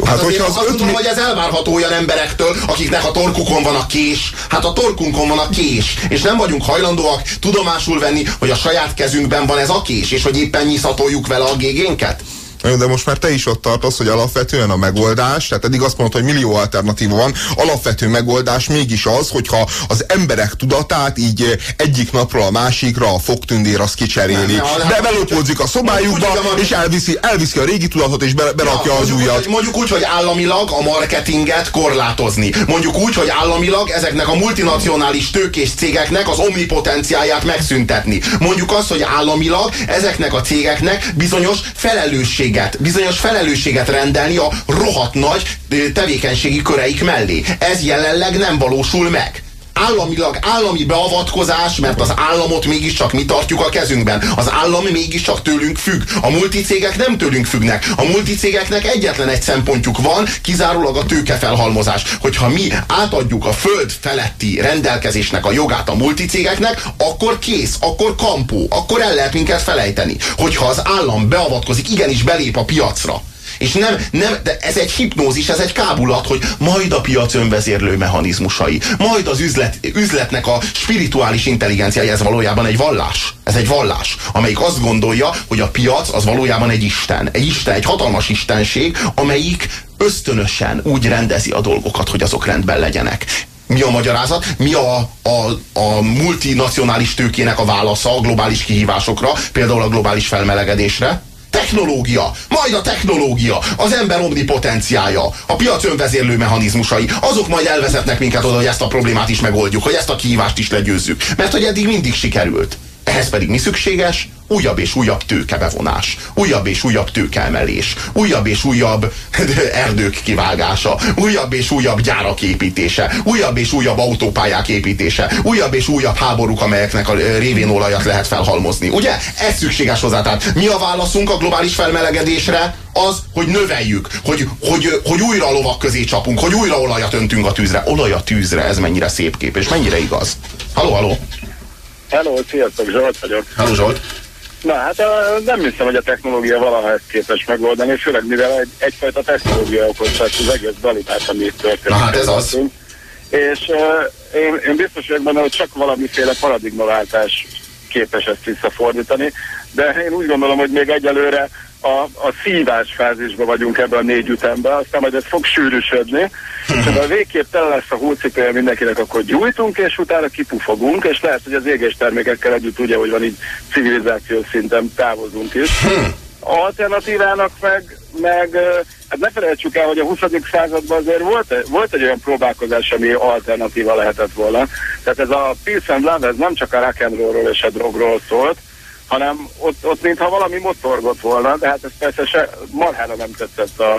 Hát, hát hogyha az azt öt... tudom, hogy ez elvárható olyan emberektől, akiknek a torkukon van a kés. Hát a torkunkon van a kés. És nem vagyunk hajlandóak tudomásul venni, hogy a saját kezünkben van ez a kés, és hogy éppen nyiszatoljuk vele a gégénket. De most már te is ott tartasz, hogy alapvetően a megoldás, tehát eddig azt mondod, hogy millió alternatíva van, alapvető megoldás mégis az, hogyha az emberek tudatát így egyik napról a másikra a fogtündér az kicseréli. De belopódzik a szobájukba, és elviszi, elviszi a régi tudatot, és berakja ja, az újat. Mondjuk úgy, hogy államilag a marketinget korlátozni. Mondjuk úgy, hogy államilag ezeknek a multinacionális tőkés cégeknek az omnipotenciáját megszüntetni. Mondjuk azt, hogy államilag ezeknek a cégeknek bizonyos felelősség felelősséget, bizonyos felelősséget rendelni a rohadt nagy tevékenységi köreik mellé. Ez jelenleg nem valósul meg. Államilag állami beavatkozás, mert az államot mégiscsak mi tartjuk a kezünkben. Az állam mégiscsak tőlünk függ. A multicégek nem tőlünk függnek. A multicégeknek egyetlen egy szempontjuk van, kizárólag a tőkefelhalmozás. Hogyha mi átadjuk a föld feletti rendelkezésnek a jogát a multicégeknek, akkor kész, akkor kampó, akkor el lehet minket felejteni. Hogyha az állam beavatkozik, igenis belép a piacra, és nem, nem, de ez egy hipnózis, ez egy kábulat, hogy majd a piac önvezérlő mechanizmusai, majd az üzlet, üzletnek a spirituális intelligenciája, ez valójában egy vallás. Ez egy vallás, amelyik azt gondolja, hogy a piac az valójában egy isten. Egy isten, egy hatalmas istenség, amelyik ösztönösen úgy rendezi a dolgokat, hogy azok rendben legyenek. Mi a magyarázat? Mi a, a, a multinacionális tőkének a válasza a globális kihívásokra, például a globális felmelegedésre? Technológia, majd a technológia, az ember omnipotenciája, a piac önvezérlő mechanizmusai, azok majd elvezetnek minket oda, hogy ezt a problémát is megoldjuk, hogy ezt a kihívást is legyőzzük. Mert hogy eddig mindig sikerült. Ehhez pedig mi szükséges? Újabb és újabb tőkebevonás, újabb és újabb tőkeemelés, újabb és újabb erdők kivágása, újabb és újabb gyárak építése, újabb és újabb autópályák építése, újabb és újabb háborúk, amelyeknek a révén olajat lehet felhalmozni. Ugye? Ez szükséges hozzá. Tehát mi a válaszunk a globális felmelegedésre? Az, hogy növeljük, hogy, hogy, hogy újra a lovak közé csapunk, hogy újra olajat öntünk a tűzre. Olaj a tűzre, ez mennyire szép kép, és mennyire igaz. Haló, haló! Hello, sziasztok, Zsolt vagyok. Haló Zsolt! Na hát nem hiszem, hogy a technológia valaha ezt képes megoldani, főleg mivel egy, egyfajta technológia okozta az egész dalitát, ami itt történik. Na hát ez az. És uh, én, én biztos vagyok benne, hogy csak valamiféle paradigmaváltás képes ezt visszafordítani, de én úgy gondolom, hogy még egyelőre a, a szívás fázisban vagyunk ebben a négy ütemben, aztán majd ez fog sűrűsödni, és a végképp tele lesz a hócipője mindenkinek, akkor gyújtunk, és utána kipufogunk, és lehet, hogy az égés termékekkel együtt ugye, hogy van így civilizációs szinten távozunk is. Alternatívának meg, meg hát ne felejtsük el, hogy a 20. században azért volt, volt egy olyan próbálkozás, ami alternatíva lehetett volna. Tehát ez a Peace and Love, ez nem csak a rock and rollról és a drogról szólt, hanem ott, ott mintha valami motorgott volna, de hát ez persze se, marhára nem tetszett a,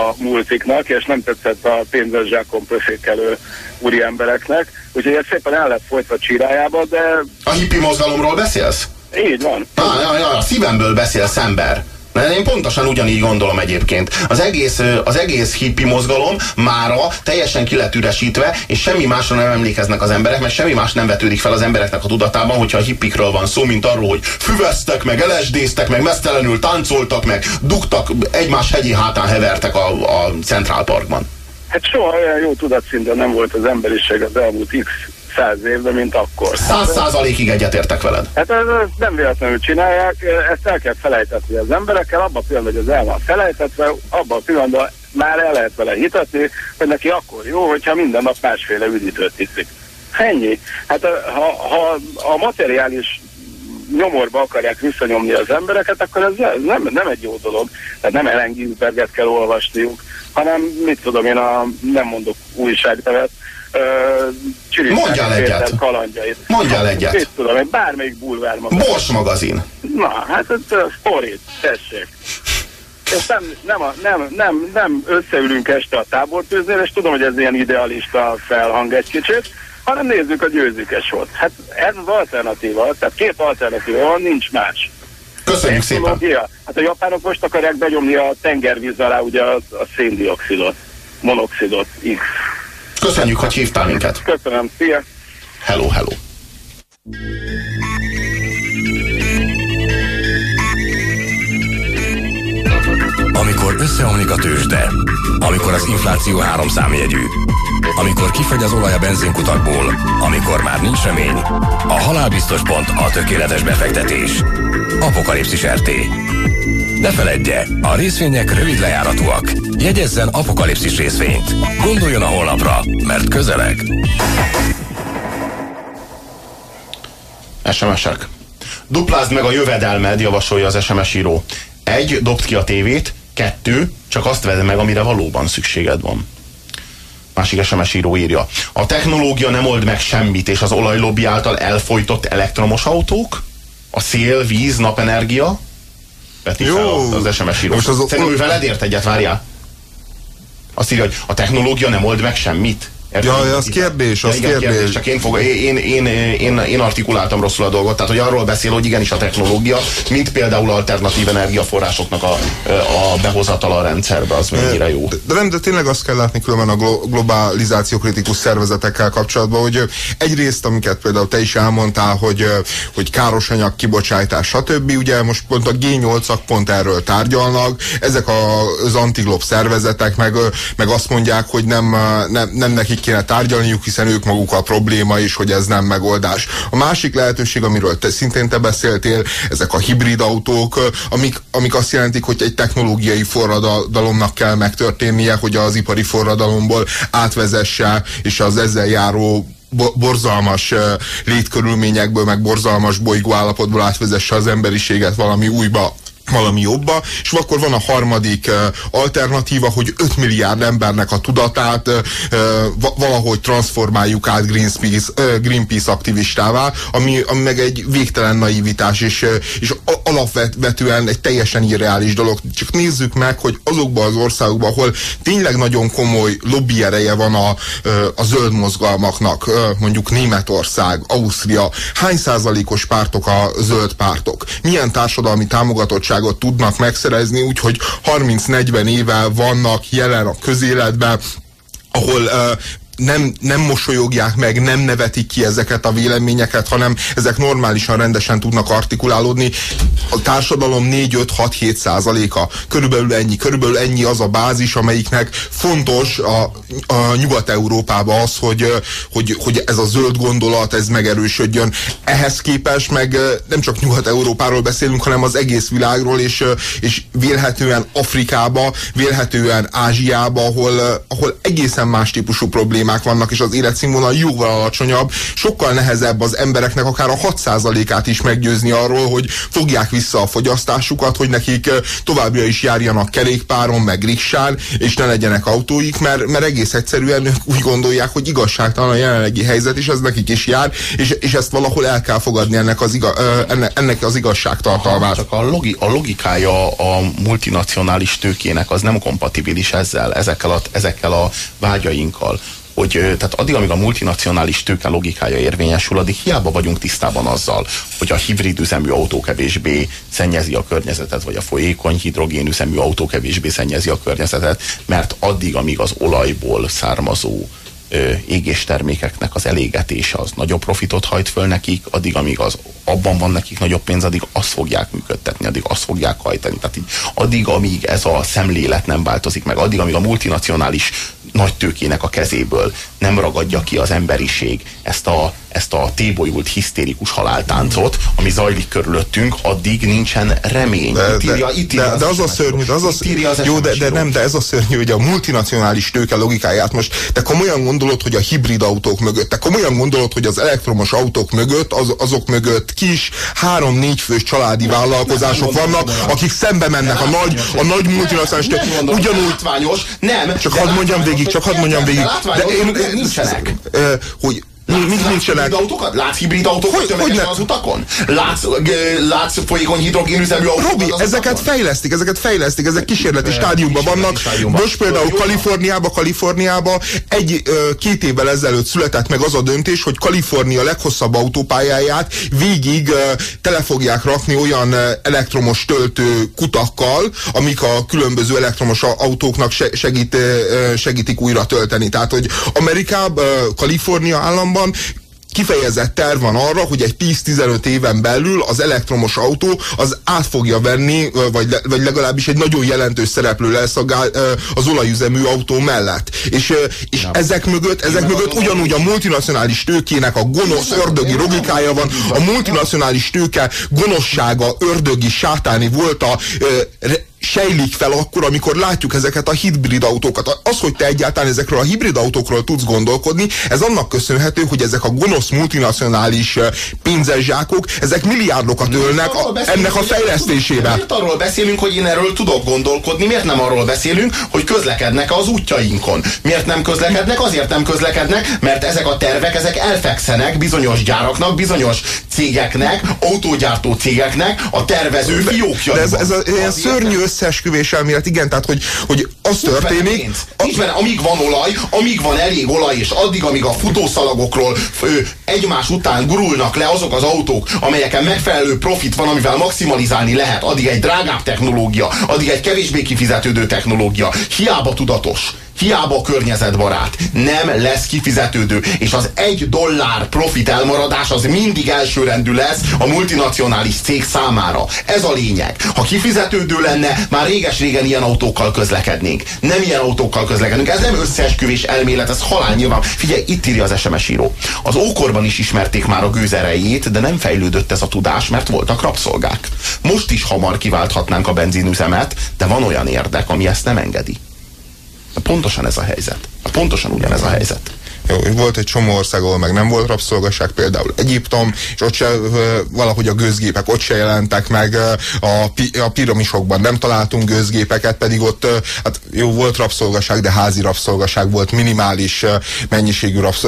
a multiknak, és nem tetszett a pénzes zsákon pöfékelő úri embereknek, úgyhogy ez szépen el lett folytva csirájába, de... A hippi mozgalomról beszélsz? Így van. Ah, ja, ja, a szívemből beszélsz ember. Én pontosan ugyanígy gondolom egyébként. Az egész, az egész hippi mozgalom mára teljesen ki lett üresítve, és semmi másra nem emlékeznek az emberek, mert semmi más nem vetődik fel az embereknek a tudatában, hogyha a hippikről van szó, mint arról, hogy füvesztek, meg LSD-ztek, meg mesztelenül táncoltak, meg dugtak, egymás hegyi hátán hevertek a, a Central Parkban. Hát soha olyan jó tudatszinten nem volt az emberiség az elmúlt x száz évben, mint akkor. Száz százalékig egyetértek veled. Hát ez, ez nem véletlenül csinálják, ezt el kell felejtetni az emberekkel, abban a pillanatban, hogy az el van felejtetve, abban a pillanatban már el lehet vele hitatni, hogy neki akkor jó, hogyha minden nap másféle üdítőt hiszik. Ennyi. Hát ha, ha a materiális nyomorba akarják visszanyomni az embereket, akkor ez nem, nem egy jó dolog. Tehát nem Ellen Ginsberget kell olvasniuk, hanem mit tudom én, a, nem mondok újságnevet, Mondjál egyet. kalandjait. Mondjál egyet. Mit tudom, egy bármelyik bulvár magazin. Bors magazin. Na, hát ez a sztorit, tessék. És nem, nem, a, nem, nem, nem összeülünk este a tábortűznél, és tudom, hogy ez ilyen idealista felhang egy kicsit, hanem nézzük a győzőkes volt. Hát ez az alternatíva, tehát két alternatíva van, nincs más. Köszönjük szépen. Hát a japánok most akarják benyomni a tengervíz alá ugye a, a széndiokszidot, monoxidot, X Köszönjük, hogy hívtál minket. Köszönöm, szia! Hello, hello! Amikor összeomlik a tőzsde, amikor az infláció három számjegyű, amikor kifagy az olaj a benzinkutakból, amikor már nincs remény, a halálbiztos pont a tökéletes befektetés. Apokalipszis RT. Ne feledje, a részvények rövid lejáratúak. Jegyezzen apokalipszis részvényt. Gondoljon a holnapra, mert közeleg. SMS-ek. Duplázd meg a jövedelmed, javasolja az SMS író. Egy, dobd ki a tévét, kettő, csak azt vedd meg, amire valóban szükséged van. Másik SMS író írja. A technológia nem old meg semmit, és az olajlobbi által elfolytott elektromos autók, a szél, víz, napenergia, veti fel az SMS író. Most az Szerintem ő veled ért egyet, várjál? Azt írja, hogy a technológia nem old meg semmit. Ja, az kérdés, az igen, kérdés. Csak én, fog, én, én, én, én artikuláltam rosszul a dolgot, tehát hogy arról beszél, hogy igenis a technológia, mint például alternatív energiaforrásoknak a, a behozatala a rendszerbe, az mennyire jó. De, de nem, de tényleg azt kell látni különben a glo- globalizáció kritikus szervezetekkel kapcsolatban, hogy egyrészt, amiket például te is elmondtál, hogy, hogy káros anyag kibocsátás, stb. Ugye most pont a G8-ak pont erről tárgyalnak, ezek az antiglob szervezetek meg, meg azt mondják, hogy nem, nem, nem nekik kéne tárgyalniuk, hiszen ők maguk a probléma, és hogy ez nem megoldás. A másik lehetőség, amiről te szintén te beszéltél, ezek a hibrid autók, amik, amik azt jelentik, hogy egy technológiai forradalomnak kell megtörténnie, hogy az ipari forradalomból átvezesse, és az ezzel járó bo- borzalmas létkörülményekből, meg borzalmas bolygó állapotból átvezesse az emberiséget valami újba valami jobba, és akkor van a harmadik alternatíva, hogy 5 milliárd embernek a tudatát va- valahogy transformáljuk át Greenpeace, Greenpeace aktivistává, ami, ami meg egy végtelen naivitás, és, és alapvetően egy teljesen irreális dolog. Csak nézzük meg, hogy azokban az országokban, ahol tényleg nagyon komoly lobby ereje van a, a zöld mozgalmaknak, mondjuk Németország, Ausztria, hány százalékos pártok a zöld pártok? Milyen társadalmi támogatottság szabadságot tudnak megszerezni, úgyhogy 30-40 éve vannak jelen a közéletben, ahol uh, nem, nem mosolyogják meg, nem nevetik ki ezeket a véleményeket, hanem ezek normálisan, rendesen tudnak artikulálódni. A társadalom 4-5-6-7 százaléka. Körülbelül ennyi. Körülbelül ennyi az a bázis, amelyiknek fontos a, a Nyugat-Európában az, hogy, hogy, hogy ez a zöld gondolat, ez megerősödjön. Ehhez képest meg nem csak Nyugat-Európáról beszélünk, hanem az egész világról, és, és vélhetően Afrikába, vélhetően Ázsiába, ahol, ahol egészen más típusú problémák problémák vannak, és az életszínvonal jóval alacsonyabb, sokkal nehezebb az embereknek akár a 6%-át is meggyőzni arról, hogy fogják vissza a fogyasztásukat, hogy nekik továbbra is járjanak kerékpáron, meg riksán, és ne legyenek autóik, mert, mert egész egyszerűen ők úgy gondolják, hogy igazságtalan a jelenlegi helyzet, és ez nekik is jár, és, és ezt valahol el kell fogadni ennek az, iga, ennek, ennek az igazságtartalmát. Csak a, logi, a logikája a multinacionális tőkének az nem kompatibilis ezzel, ezekkel a, ezekkel a vágyainkkal hogy tehát addig, amíg a multinacionális tőke logikája érvényesül, addig hiába vagyunk tisztában azzal, hogy a hibrid üzemű autó kevésbé szennyezi a környezetet, vagy a folyékony hidrogén üzemű autó kevésbé szennyezi a környezetet, mert addig, amíg az olajból származó égéstermékeknek az elégetése az nagyobb profitot hajt föl nekik, addig, amíg az abban van nekik nagyobb pénz, addig azt fogják működtetni, addig azt fogják hajtani. Tehát így, addig, amíg ez a szemlélet nem változik meg, addig, amíg a multinacionális nagy tőkének a kezéből nem ragadja ki az emberiség ezt a, ezt a tébolyult, hisztérikus haláltáncot, ami zajlik körülöttünk, addig nincsen remény. De, itt írja, itt írja de, az, de az a szörnyű, az, az, az jó, de, de nem, de ez a szörnyű, hogy a multinacionális tőke logikáját most, te komolyan gondolod, hogy a hibrid autók mögött, te komolyan gondolod, hogy az elektromos autók mögött, az, azok mögött kis, három-négy fős családi vállalkozások vannak, akik szembe mennek a nagy, a nagy multinacionális tőke. Ugyanúgy, nem, csak hadd mondjam végig, csak hadd mondjam végig. De én, nincsenek. Hogy Látsz, Mik nincsenek? Hibrid autókat? Látsz hibrid autókat hogy, hogy ne? az utakon? Látsz, látsz folyékony hidrogénüzemű autókat Robi, ezeket utakon? fejlesztik, ezeket fejlesztik, ezek kísérleti stádiumban vannak. Stádiumban. Most például Kaliforniába, Kaliforniába egy, két évvel ezelőtt született meg az a döntés, hogy Kalifornia leghosszabb autópályáját végig tele fogják rakni olyan elektromos töltő kutakkal, amik a különböző elektromos autóknak segít, segítik újra tölteni. Tehát, hogy Amerikában, Kalifornia állam azonban kifejezett terv van arra, hogy egy 10-15 éven belül az elektromos autó az át fogja venni, vagy, le, vagy legalábbis egy nagyon jelentős szereplő lesz a gál, az olajüzemű autó mellett. És, és Nem. ezek mögött, ezek mögött ugyanúgy a multinacionális tőkének a gonosz ördögi logikája van, a multinacionális tőke gonoszsága, ördögi, sátáni volt a sejlik fel akkor, amikor látjuk ezeket a hibrid autókat. Az, hogy te egyáltalán ezekről a hibrid autókról tudsz gondolkodni, ez annak köszönhető, hogy ezek a gonosz multinacionális pénzes zsákok, ezek milliárdokat ölnek a, ennek a fejlesztésébe. Miért arról beszélünk, hogy én erről tudok gondolkodni? Miért nem arról beszélünk, hogy közlekednek az útjainkon? Miért nem közlekednek? Azért nem közlekednek, mert ezek a tervek, ezek elfekszenek bizonyos gyáraknak, bizonyos cégeknek, autógyártó cégeknek a tervező fiókjaiban. De ez, ez a, ilyen szörnyű összeesküvés elmélet, igen, tehát hogy, hogy az történik. Nincs benne, amíg van olaj, amíg van elég olaj, és addig, amíg a futószalagokról ö, egymás után gurulnak le azok az autók, amelyeken megfelelő profit van, amivel maximalizálni lehet, addig egy drágább technológia, addig egy kevésbé kifizetődő technológia, hiába tudatos, hiába környezetbarát, nem lesz kifizetődő, és az egy dollár profit elmaradás az mindig elsőrendű lesz a multinacionális cég számára. Ez a lényeg. Ha kifizetődő lenne, már réges-régen ilyen autókkal közlekednénk. Nem ilyen autókkal közlekedünk. Ez nem összeesküvés elmélet, ez halál nyilván. Figyelj, itt írja az SMS író. Az ókorban is ismerték már a gőz erejét, de nem fejlődött ez a tudás, mert voltak rabszolgák. Most is hamar kiválthatnánk a benzinüzemet, de van olyan érdek, ami ezt nem engedi. Pontosan ez a helyzet. Pontosan ugyanez a helyzet. Jó, és volt egy csomó ország, ahol meg nem volt rabszolgaság, például Egyiptom, és ott se valahogy a gőzgépek ott se jelentek meg, a, a piramisokban nem találtunk gőzgépeket, pedig ott hát jó, volt rabszolgaság, de házi rabszolgaság volt, minimális mennyiségű rabsz,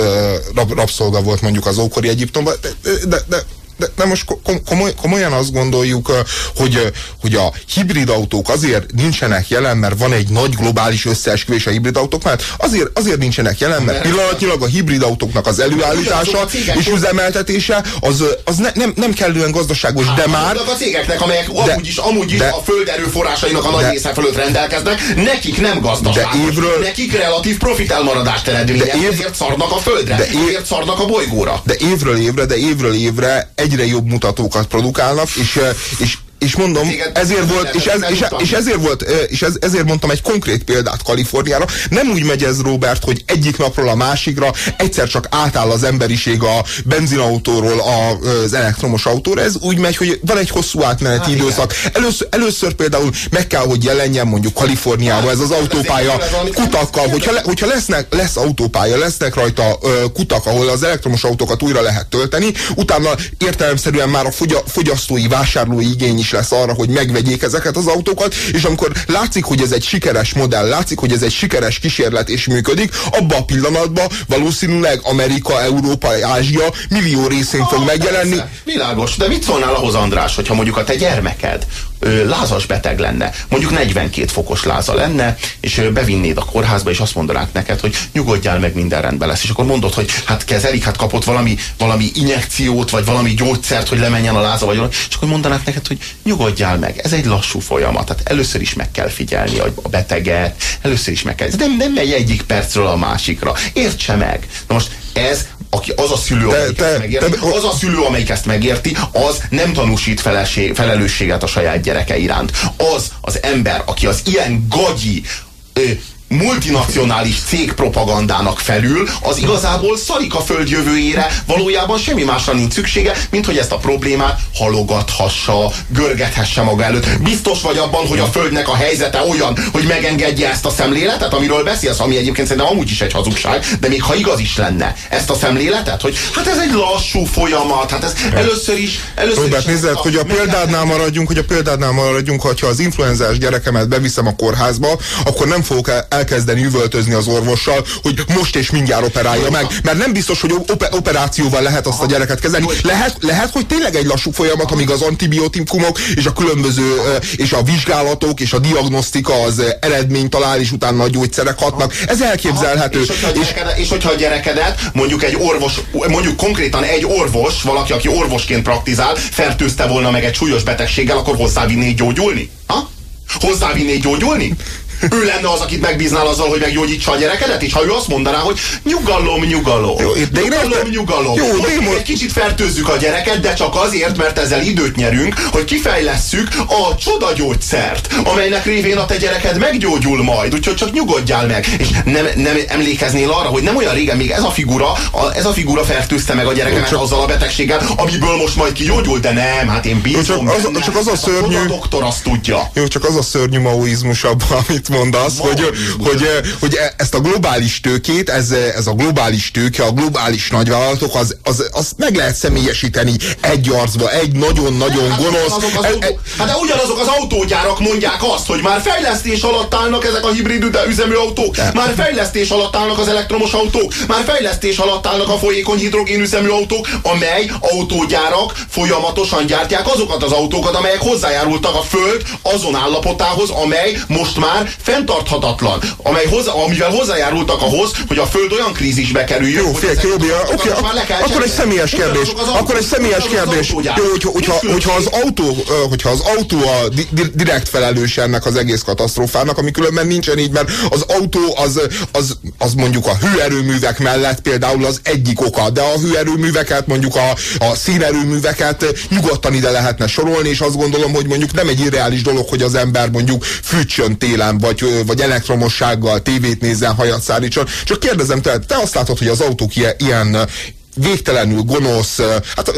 rab, rabszolga volt mondjuk az ókori Egyiptomban, de, de, de de, de most komoly, komolyan azt gondoljuk, hogy, hogy a hibrid autók azért nincsenek jelen, mert van egy nagy globális összeesküvés a hibrid autók mert azért, azért nincsenek jelen, mert pillanatnyilag a hibrid autóknak az előállítása és üzemeltetése az, az ne, nem, nem kellően gazdaságos, de már... a cégeknek, amelyek de, amúgy is, amúgy is de, a föld erőforrásainak a nagy de, része fölött rendelkeznek, nekik nem gazdaságos. De évről, nekik relatív profit elmaradást eredményez, év, ezért szarnak a földre, de év, ezért szarnak a bolygóra. De évről évre, de évről évre egyre jobb mutatókat produkálnak, és, és és mondom, ezért volt, és, ez, és, és ezért volt, és ez, ezért mondtam egy konkrét példát Kaliforniára. Nem úgy megy ez, Robert, hogy egyik napról a másikra egyszer csak átáll az emberiség a benzinautóról az elektromos autóra. Ez úgy megy, hogy van egy hosszú átmeneti Há, időszak. Először, először például meg kell, hogy jelenjen mondjuk Kaliforniában ez az autópálya kutakkal, hogyha, le, hogyha lesznek, lesz autópálya, lesznek rajta kutak, ahol az elektromos autókat újra lehet tölteni, utána értelemszerűen már a fogyasztói, vásárlói igény is lesz arra, hogy megvegyék ezeket az autókat, és amikor látszik, hogy ez egy sikeres modell, látszik, hogy ez egy sikeres kísérlet és működik, abban a pillanatban valószínűleg Amerika, Európa, Ázsia millió részén fog ah, megjelenni. Persze. Világos, de mit szólnál ahhoz, András, hogyha mondjuk a te gyermeked lázas beteg lenne, mondjuk 42 fokos láza lenne, és bevinnéd a kórházba, és azt mondanák neked, hogy nyugodjál meg, minden rendben lesz. És akkor mondod, hogy hát kezelik, hát kapott valami, valami injekciót, vagy valami gyógyszert, hogy lemenjen a láza, vagy és akkor mondanák neked, hogy nyugodjál meg, ez egy lassú folyamat. Tehát először is meg kell figyelni a beteget, először is meg kell. Nem, nem megy egyik percről a másikra. Értse meg. Na most ez aki az a szülő, te, amelyik te, ezt megérti, te, az a szülő, amelyik ezt megérti, az nem tanúsít feleség, felelősséget a saját gyereke iránt. Az az ember, aki az ilyen gagyi, multinacionális cég propagandának felül, az igazából szarik a föld jövőjére, valójában semmi másra nincs szüksége, mint hogy ezt a problémát halogathassa, görgethesse maga előtt. Biztos vagy abban, hogy a földnek a helyzete olyan, hogy megengedje ezt a szemléletet, amiről beszélsz, ami egyébként szerintem amúgy is egy hazugság, de még ha igaz is lenne ezt a szemléletet, hogy hát ez egy lassú folyamat, hát ez először is... Először Robert, is nézed, hogy a példádnál maradjunk, hogy a példádnál maradjunk, hogyha az influenzás gyerekemet beviszem a kórházba, akkor nem fogok el elkezdeni üvöltözni az orvossal, hogy most és mindjárt operálja meg. Mert nem biztos, hogy operációval lehet azt a gyereket kezelni. Lehet, lehet, hogy tényleg egy lassú folyamat, amíg az antibiotikumok és a különböző és a vizsgálatok és a diagnosztika az eredményt talál, és utána a gyógyszerek hatnak. Ez elképzelhető. És hogyha, a gyerekedet, és hogyha a gyerekedet mondjuk egy orvos, mondjuk konkrétan egy orvos, valaki, aki orvosként praktizál, fertőzte volna meg egy súlyos betegséggel, akkor hozzávinné gyógyulni? Ha? Hozzávinné gyógyulni? Ő lenne az, akit megbíznál azzal, hogy meggyógyítsa a gyerekedet, és ha ő azt mondaná, hogy nyugalom, nyugalom, jó, de nyugalom, nyugalom, jó, de egy kicsit fertőzzük a gyereket, de csak azért, mert ezzel időt nyerünk, hogy kifejlesszük a csodagyógyszert, amelynek révén a te gyereked meggyógyul majd, úgyhogy csak nyugodjál meg. És nem, nem emlékeznél arra, hogy nem olyan régen még ez a figura, a, ez a figura fertőzte meg a gyerekemet csak, azzal a betegséggel, amiből most majd kigyógyul, de nem, hát én bízom csak az, csak az a szörnyű, a doktor azt tudja. Jó, csak az a szörnyű maoizmus abban, amit amit mondasz, hogy, hogy, hogy e- ezt a globális tőkét, ez, ez a globális tőke, a globális nagyvállalatok, az, az, az meg lehet személyesíteni egy arcba, egy nagyon-nagyon Hát gonosz. ugyanazok az e- autó, hát de ugyanazok az autógyárak mondják azt, hogy már fejlesztés alatt állnak ezek a hibrid üzemű autók, már fejlesztés alatt állnak az elektromos autók, már fejlesztés alatt állnak a folyékony hidrogén üzemű autók, amely autógyárak folyamatosan gyártják azokat az autókat, amelyek hozzájárultak a föld azon állapotához, amely most már fenntarthatatlan, amely hozzá, amivel hozzájárultak ahhoz, hogy a föld olyan krízisbe kerüljön, Jó, fél autókat oké, akkor egy személyes kérdés. Akkor egy személyes kérdés. Jó, hogyha, hogyha, hogyha az autó, hogyha az autó a di- di- direkt felelős ennek az egész katasztrófának, ami különben nincsen így, mert az autó az, az, az mondjuk a hőerőművek mellett például az egyik oka, de a hőerőműveket, mondjuk a, a színerőműveket nyugodtan ide lehetne sorolni, és azt gondolom, hogy mondjuk nem egy irreális dolog, hogy az ember mondjuk fűtsön télen, vagy, vagy elektromossággal tévét nézzen, hajat szállítson. Csak kérdezem, te, te azt látod, hogy az autók ilyen, ilyen végtelenül gonosz, hát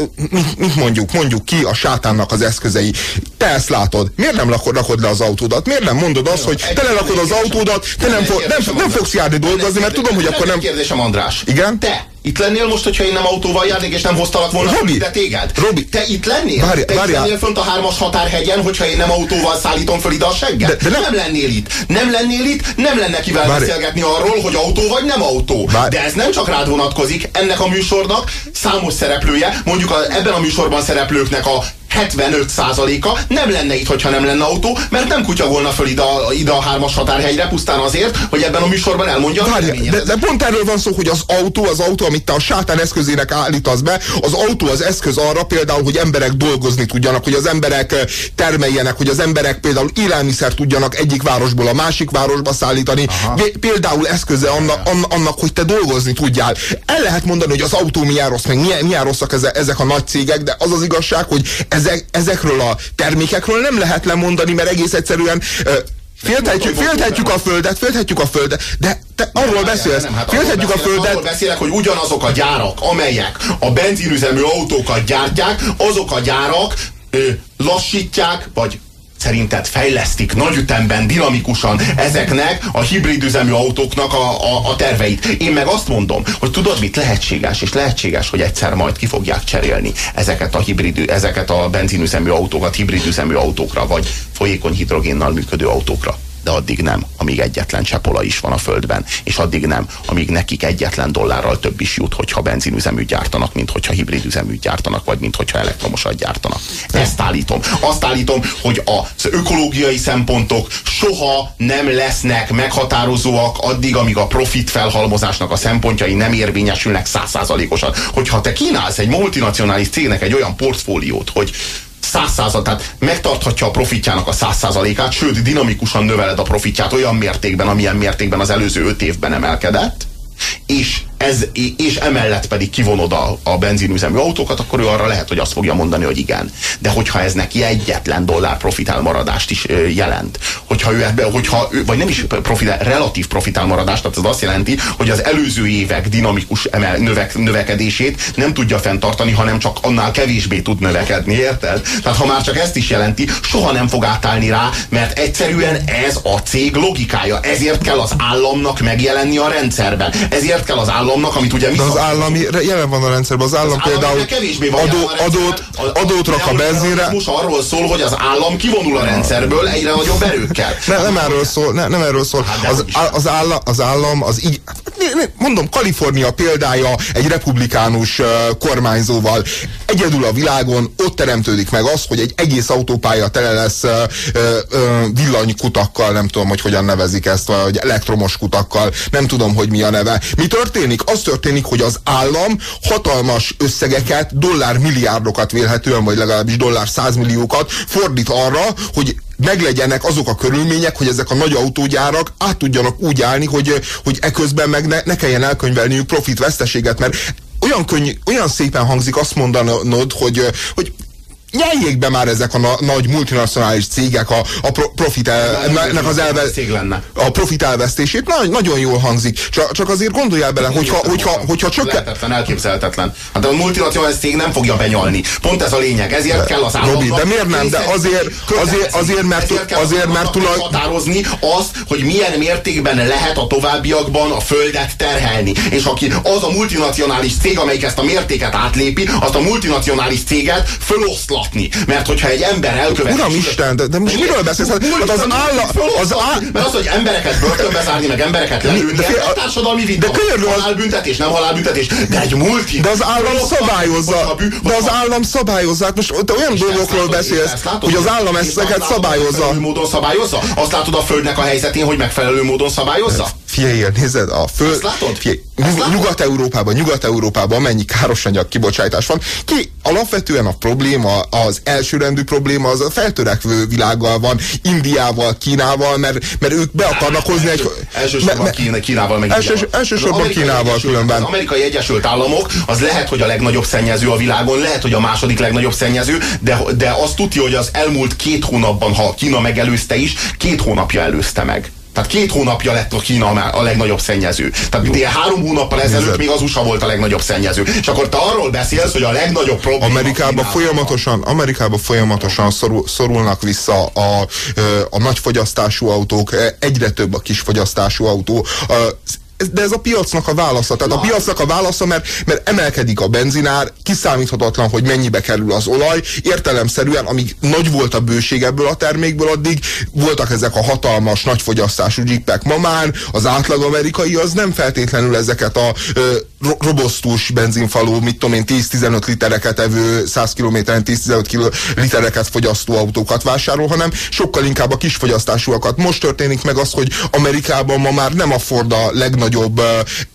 mit, mondjuk, mondjuk ki a sátánnak az eszközei. Te ezt látod. Miért nem rakod, rakod le az autódat? Miért nem mondod azt, hogy te lerakod az autódat, te nem, fog, nem, nem fogsz járni dolgozni, mert tudom, hogy akkor nem... Kérdésem, András. Igen? Te itt lennél most, hogyha én nem autóval járnék, és nem hoztalak volna Robi, ide téged? Robi. te itt lennél? Várj- te itt várjál. lennél fönt a hármas határhegyen, hogyha én nem autóval szállítom föl ide a segget? De- de nem- nem lennél itt. Nem lennél itt, nem lenne kivel Várj. beszélgetni arról, hogy autó vagy nem autó. Várj. De ez nem csak rád vonatkozik, ennek a műsornak számos szereplője, mondjuk a, ebben a műsorban szereplőknek a 75%-a nem lenne itt, hogyha nem lenne autó, mert nem kutya volna föl ide a, ide a hármas határhegyre, pusztán azért, hogy ebben a műsorban elmondja a Várj, véleményét. de, de pont erről van szó, hogy az autó, az autó, amit te a sátán eszközének állítasz be, az autó az eszköz arra például, hogy emberek dolgozni tudjanak, hogy az emberek termeljenek, hogy az emberek például élelmiszer tudjanak egyik városból a másik városba szállítani. Vé- Például eszköze annak, annak, hogy te dolgozni tudjál. El lehet mondani, hogy az autó milyen rossz, meg milyen, milyen rosszak ezek, ezek a nagy cégek, de az az igazság, hogy ezek, ezekről a termékekről nem lehet lemondani, mert egész egyszerűen Félthetjük, félthetjük a földet, félthetjük a földet, de te arról beszélsz, Nem, hát félthetjük a beszélek, Arról földet, beszélek, hogy ugyanazok a gyárak, amelyek a benzinüzemű autókat gyártják, azok a gyárak ö, lassítják, vagy szerinted fejlesztik nagy ütemben, dinamikusan ezeknek a hibrid üzemű autóknak a, a, a terveit. Én meg azt mondom, hogy tudod mit lehetséges, és lehetséges, hogy egyszer majd ki fogják cserélni ezeket a hibrid, ezeket a benzinüzemű autókat hibrid üzemű autókra, vagy folyékony hidrogénnal működő autókra. De addig nem, amíg egyetlen csepola is van a földben, és addig nem, amíg nekik egyetlen dollárral több is jut, hogyha benzinüzeműt gyártanak, mint hogyha hibrid üzeműt gyártanak, vagy mint hogyha elektromosat gyártanak. Ezt állítom. Azt állítom, hogy az ökológiai szempontok soha nem lesznek meghatározóak addig, amíg a profit felhalmozásnak a szempontjai nem érvényesülnek százszázalékosan. Hogyha te kínálsz egy multinacionális cégnek egy olyan portfóliót, hogy száz százal, tehát megtarthatja a profitjának a száz százalékát, sőt, dinamikusan növeled a profitját olyan mértékben, amilyen mértékben az előző öt évben emelkedett, és, ez, és emellett pedig kivonod a, a benzinüzemű autókat, akkor ő arra lehet, hogy azt fogja mondani, hogy igen. De hogyha ez neki egyetlen dollár profitálmaradást is jelent, hogyha ő ebbe, hogyha vagy nem is profitál, relatív profitálmaradást, tehát ez azt jelenti, hogy az előző évek dinamikus emel, növek, növekedését nem tudja fenntartani, hanem csak annál kevésbé tud növekedni, érted? Tehát ha már csak ezt is jelenti, soha nem fog átállni rá, mert egyszerűen ez a cég logikája. Ezért kell az államnak megjelenni a rendszerben. Ezért kell az államnak, amit ugye mi de az állami jelen van a rendszerben, az állam az például adó, adót, adót rak a benzinre, Most arról szól, hogy az állam kivonul a rendszerből egyre nagyobb erőkkel. Ne, nem erről szól, ne, nem erről szól. Hát Az, az, állam, az állam, az így, ne- mondom, Kalifornia példája egy republikánus kormányzóval. Egyedül a világon ott teremtődik meg az, hogy egy egész autópálya tele lesz villanykutakkal, nem tudom, hogy hogyan nevezik ezt, vagy elektromos kutakkal, nem tudom, hogy mi a neve. Mi történik? Az történik, hogy az állam hatalmas összegeket, dollár milliárdokat vélhetően, vagy legalábbis dollár százmilliókat fordít arra, hogy meglegyenek azok a körülmények, hogy ezek a nagy autógyárak át tudjanak úgy állni, hogy, hogy eközben meg ne, ne kelljen elkönyvelniük profit veszteséget, mert olyan, könny, olyan szépen hangzik azt mondanod, hogy, hogy nyeljék be már ezek a na nagy multinacionális cégek a, a pro profit el, az elve, a profit elvesztését. Na, nagyon jól hangzik. Csak, csak azért gondoljál bele, hogyha, hogyha, hogyha csökken... Lehetetlen, elképzelhetetlen. Hát a multinacionális cég nem fogja benyalni. Pont ez a lényeg. Ezért kell az államnak... Robi, de miért nem? De azért, azért, azért mert, azért, mert tulaj... határozni azt, hogy milyen mértékben lehet a továbbiakban a földet terhelni. És aki az a multinacionális cég, amelyik ezt a mértéket átlépi, azt a multinacionális céget fölosztla mutatni. Mert hogyha egy ember elkövet... Uram Isten, de, de most de miről beszélsz? Hát, az állam... Az áll... Mert az, hogy embereket börtönbe zárni, meg embereket lelőni, a társadalmi vita. De könyörgő az... Halálbüntetés, nem halálbüntetés, de egy multi... De az állam szabályozza. De az állam szabályozza. Hát most te olyan dolgokról beszélsz, hogy az állam ezeket szabályozza. módon szabályozza? Azt látod a földnek a helyzetén, hogy megfelelő módon szabályozza? Figyelj, nézed, a föld... Figyelj, Nyugat-Európában, Nyugat-Európában mennyi károsanyag kibocsátás van. Ki alapvetően a probléma, az elsőrendű probléma az a feltörekvő világgal van, Indiával, Kínával, mert, mert ők be akarnak hozni egy... Elsősorban me, Kínával, meg első, Elsősorban Kínával különben. Az amerikai Egyesült Államok az lehet, hogy a legnagyobb szennyező a világon, lehet, hogy a második legnagyobb szennyező, de, de azt tudja, hogy az elmúlt két hónapban, ha Kína megelőzte is, két hónapja előzte meg. Tehát két hónapja lett a Kína a legnagyobb szennyező. Tehát Jó. három hónappal ezelőtt még az USA volt a legnagyobb szennyező. És akkor te arról beszélsz, hogy a legnagyobb probléma... Amerikában folyamatosan, Amerikában folyamatosan szorul, szorulnak vissza a, a nagy fogyasztású autók, egyre több a kis fogyasztású autó. A, de ez a piacnak a válasza. Tehát a piacnak a válasza, mert, mert emelkedik a benzinár, kiszámíthatatlan, hogy mennyibe kerül az olaj, értelemszerűen, amíg nagy volt a bőség ebből a termékből, addig voltak ezek a hatalmas, nagyfogyasztású jeepek. Ma már az átlag amerikai az nem feltétlenül ezeket a ö, robosztus benzinfaló, mit tudom én, 10-15 litereket evő, 100 kilométeren 10-15 litereket fogyasztó autókat vásárol, hanem sokkal inkább a kisfogyasztásúakat. Most történik meg az, hogy Amerikában ma már nem a Ford a legnagyobb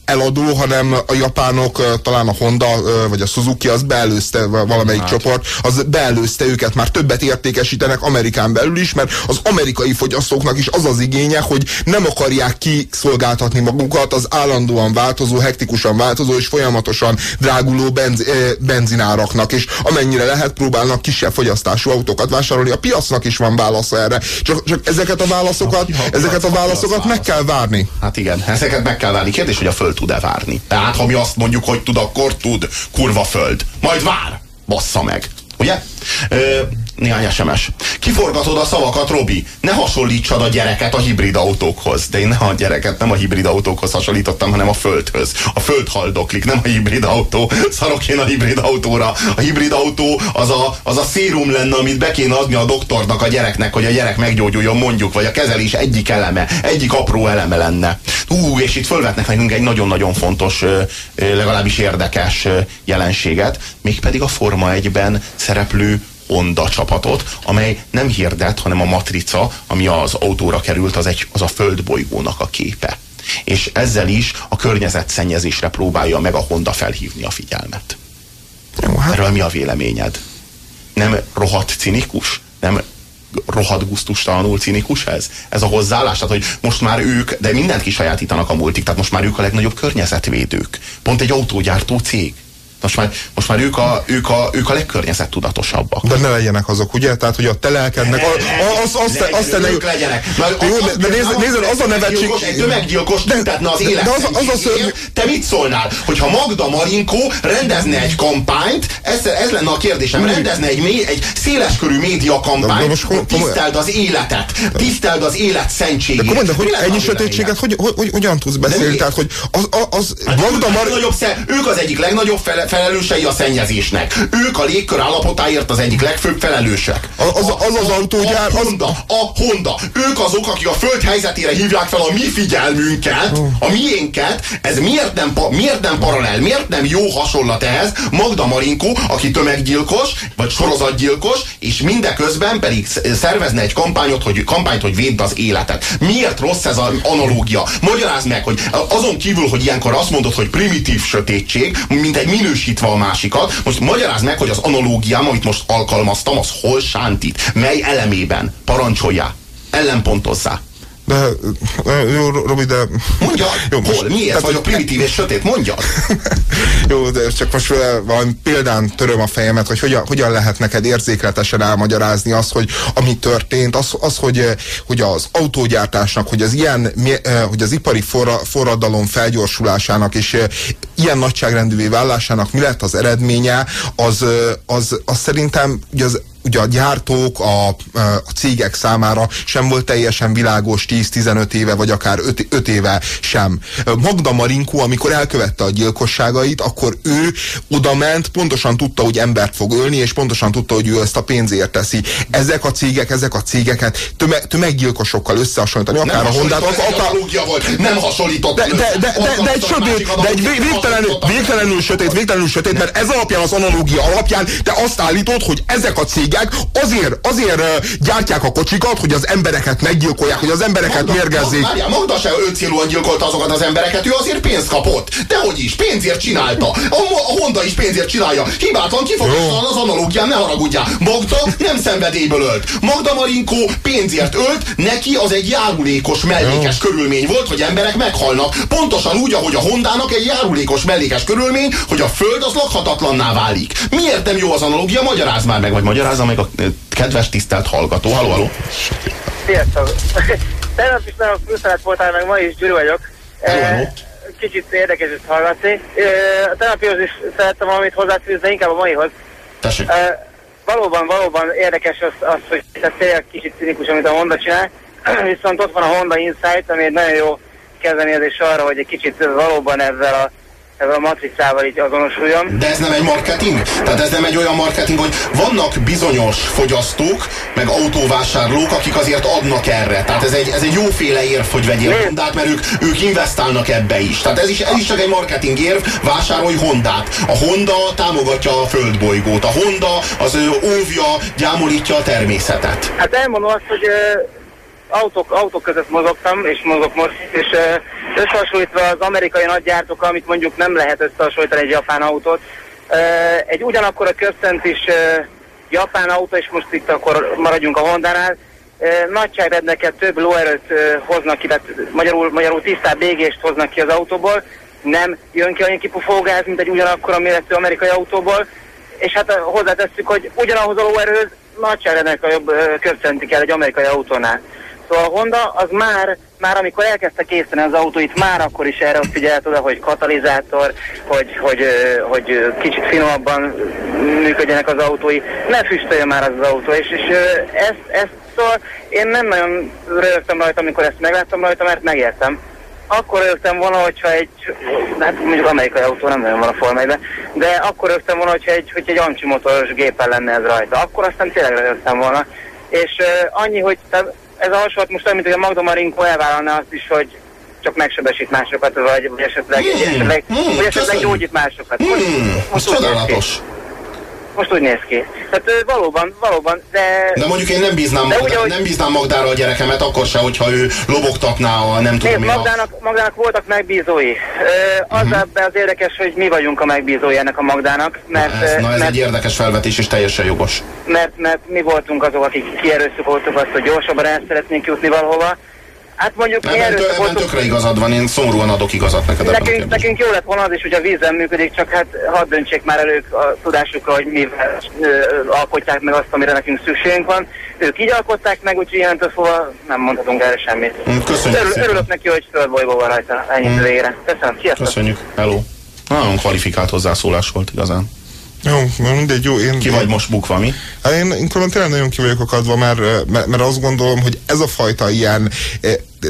eladó, hanem a japánok, talán a Honda vagy a Suzuki az beelőzte valamelyik hát. csoport, az beelőzte őket, már többet értékesítenek Amerikán belül is, mert az amerikai fogyasztóknak is az az igénye, hogy nem akarják kiszolgáltatni magukat az állandóan változó, hektikusan változó és folyamatosan dráguló benz, benzináraknak, és amennyire lehet próbálnak kisebb fogyasztású autókat vásárolni. A piacnak is van válasza erre. Csak, csak ezeket a válaszokat, ezeket a válaszokat meg kell várni. Hát igen, ezeket meg kell várni. Kérdés, hogy a föld tud-e várni. Tehát, ha mi azt mondjuk, hogy tud, akkor tud. Kurva föld. Majd vár. Bassza meg. Ugye? Ö, néhány SMS. Kiforgatod a szavakat, Robi. Ne hasonlítsad a gyereket a hibrid autókhoz. De én nem a gyereket nem a hibrid autókhoz hasonlítottam, hanem a földhöz. A föld haldoklik, nem a hibrid autó. Szarok én a hibrid autóra. A hibrid autó az a, az a szérum lenne, amit be kéne adni a doktornak a gyereknek, hogy a gyerek meggyógyuljon mondjuk, vagy a kezelés egyik eleme, egyik apró eleme lenne. Ú, és itt fölvetnek nekünk egy nagyon-nagyon fontos, legalábbis érdekes jelenséget, mégpedig a Forma 1-ben szereplő Honda csapatot, amely nem hirdet, hanem a matrica, ami az autóra került, az, egy, az a földbolygónak a képe. És ezzel is a környezetszennyezésre próbálja meg a Honda felhívni a figyelmet. Jó, hát... Erről mi a véleményed? Nem rohadt cinikus? Nem rohadt gusztustalanul cinikus ez? Ez a hozzáállás? Tehát, hogy most már ők, de mindent kisajátítanak a multik, tehát most már ők a legnagyobb környezetvédők. Pont egy autógyártó cég. Most már, most már ők, a, ők, a, ők a legkörnyezettudatosabbak. De ne legyenek azok, ugye? Tehát, hogy a telelkednek. Ne, ne, az, az, legyen, azt, azt ők legyenek. De, de nézd, az a nevetség... Egy tömeggyilkos tüntetne az élet de az, az. Te mit szólnál? Hogyha Magda Marinkó rendezne egy kampányt, ez, ez lenne a kérdésem, rendezne egy, egy széleskörű média kampányt, hogy tiszteld az életet, tiszteld az élet szentségét. De komolyan, hogy ennyi sötétséget hogy, hogy, hogy, hogyan tudsz beszélni? Tehát, hogy az, az, hát Magda Marinkó... Ők az egyik legnagyobb fele, felelősei a szennyezésnek. Ők a légkör állapotáért az egyik legfőbb felelősek. Az az, az, az autógyár... A Honda, a Honda. Ők azok, akik a föld helyzetére hívják fel a mi figyelmünket, a miénket. Ez miért nem, miért nem paralel, miért nem jó hasonlat ehhez? Magda Marinkó, aki tömeggyilkos, vagy sorozatgyilkos, és mindeközben pedig szervezne egy kampányot, hogy, kampányt, hogy védd az életet. Miért rossz ez az analógia? Magyarázd meg, hogy azon kívül, hogy ilyenkor azt mondod, hogy primitív sötétség, mint egy minőség erősítve a másikat. Most magyarázd meg, hogy az analógiám, amit most alkalmaztam, az hol sántít, mely elemében parancsolja, ellenpontozzá. De, jó, Robi, de... Mondja, jó, hol, most, miért tehát, vagyok primitív és sötét, mondja. jó, de csak most valami példán töröm a fejemet, hogy hogyan, hogyan lehet neked érzékletesen elmagyarázni azt, hogy ami történt, az, az hogy, hogy az autógyártásnak, hogy az ilyen, hogy az ipari forra, forradalom felgyorsulásának és ilyen nagyságrendűvé válásának mi lett az eredménye, az, az, az szerintem ugye az ugye a gyártók, a, a cégek számára sem volt teljesen világos 10-15 éve, vagy akár 5, 5 éve sem. Magda Marinkó, amikor elkövette a gyilkosságait, akkor ő oda ment, pontosan tudta, hogy embert fog ölni, és pontosan tudta, hogy ő ezt a pénzért teszi. Ezek a cégek, ezek a cégeket tömeg, tömeggyilkosokkal összehasonlítani, akár nem a Hondát, akár... volt, nem hasonlított. De, de, de, de, de egy sötét, de egy végtelenül, végtelenül sötét, végtelenül sötét, mert ez alapján az analógia alapján te azt állítod, hogy ezek a cégek cégek azért, azért gyártják a kocsikat, hogy az embereket meggyilkolják, hogy az embereket Magda, mérgezzék. Magda, Magda se öncélúan gyilkolta azokat az embereket, ő azért pénzt kapott. Dehogy is, pénzért csinálta. A, a Honda is pénzért csinálja. Hibátlan kifogástalan az analógián, ne haragudjál. Magda nem szenvedélyből ölt. Magda Marinkó pénzért ölt, neki az egy járulékos mellékes Jó. körülmény volt, hogy emberek meghalnak. Pontosan úgy, ahogy a Hondának egy járulékos mellékes körülmény, hogy a föld az lakhatatlanná válik. Miért nem jó az analógia? Magyarázd már meg, vagy magyarázza meg a kedves tisztelt hallgató. Halló, halló. Sziasztok. Tegnap is nagyon külszeret voltál, meg ma is Gyuri vagyok. Hello, Kicsit érdekes ezt hallgatni. A tegnapihoz is szerettem valamit hozzáfűzni, inkább a maihoz. Tessék. Valóban, valóban érdekes az, az hogy ez tényleg kicsit cinikus, amit a Honda csinál. Viszont ott van a Honda Insight, ami egy nagyon jó kezdeményezés arra, hogy egy kicsit valóban ezzel a ezzel a matricával így azonosuljon. De ez nem egy marketing? Tehát ez nem egy olyan marketing, hogy vannak bizonyos fogyasztók, meg autóvásárlók, akik azért adnak erre. Tehát ez egy, ez egy jóféle érv, hogy vegyél Hondát, mert ők, ők investálnak ebbe is. Tehát ez is, ez is csak egy marketing érv, vásárolj Hondát. A Honda támogatja a földbolygót. A Honda az óvja, gyámolítja a természetet. Hát elmondom azt, hogy autók, autók között mozogtam, és mozog most, és összehasonlítva az amerikai nagygyártókkal, amit mondjuk nem lehet összehasonlítani egy japán autót, egy ugyanakkor a közszent is japán autó, és most itt akkor maradjunk a Honda-nál, nagyságrendeket több lóerőt hoznak ki, tehát magyarul, magyarul tisztább égést hoznak ki az autóból, nem jön ki olyan kipufógáz, mint egy ugyanakkor a méretű amerikai autóból, és hát hozzátesszük, hogy ugyanahoz a lóerőhöz nagyságrendnek a jobb közszenti kell egy amerikai autónál. Szóval a Honda az már, már amikor elkezdte készíteni az autóit, már akkor is erre figyelt oda, hogy katalizátor, hogy, hogy, hogy kicsit finomabban működjenek az autói, ne füstöljön már az, autó, és, és ezt, ezt szóval én nem nagyon rögtem rajta, amikor ezt megláttam rajta, mert megértem. Akkor rögtem volna, hogyha egy, hát mondjuk amerikai autó nem nagyon van a Forma de akkor rögtem volna, hogyha egy, hogy egy amcsi motoros gépen lenne ez rajta. Akkor aztán tényleg rögtem volna. És uh, annyi, hogy ez a hasonlat most olyan, mint hogy a Magda Marinko elvállalná azt is, hogy csak megsebesít másokat, vagy, vagy esetleg, hmm, esetleg, hmm, vagy esetleg gyógyít másokat. Hmm, most, most csodálatos most úgy néz ki. Tehát valóban, valóban, de... De mondjuk én nem bíznám, Magdá, ugye, hogy... nem bíznám Magdára a gyerekemet, akkor se, hogyha ő lobogtatná a nem tudom mi Magdának, a... Magdának voltak megbízói. Az uh-huh. az érdekes, hogy mi vagyunk a megbízói ennek a Magdának. Mert, na ez, na ez mert, egy érdekes felvetés, és teljesen jogos. Mert, mert mi voltunk azok, akik kierőszakoltuk azt, hogy gyorsabban el szeretnénk jutni valahova, Hát mondjuk nem, ebben, tö, ebben tökre igazad van, én szomorúan adok igazat neked nekünk, nekünk jó lett volna az is, hogy a vízem működik, csak hát hadd döntsék már elők a tudásukra, hogy mivel ö, alkotják meg azt, amire nekünk szükségünk van. Ők így alkották meg, úgyhogy ilyentől fogva nem mondhatunk erre semmit. Mm, köszönjük Örül, Örülök neki, hogy földbolygó van rajta ennyi mm. végére. Köszönöm, sziasztok! Köszönjük, hello! Nagyon kvalifikált hozzászólás volt igazán. Jó, mindegy, jó, én... Ki vagy most bukva, mi? Hát én, én tényleg nagyon ki vagyok akadva, mert, mert, mert azt gondolom, hogy ez a fajta ilyen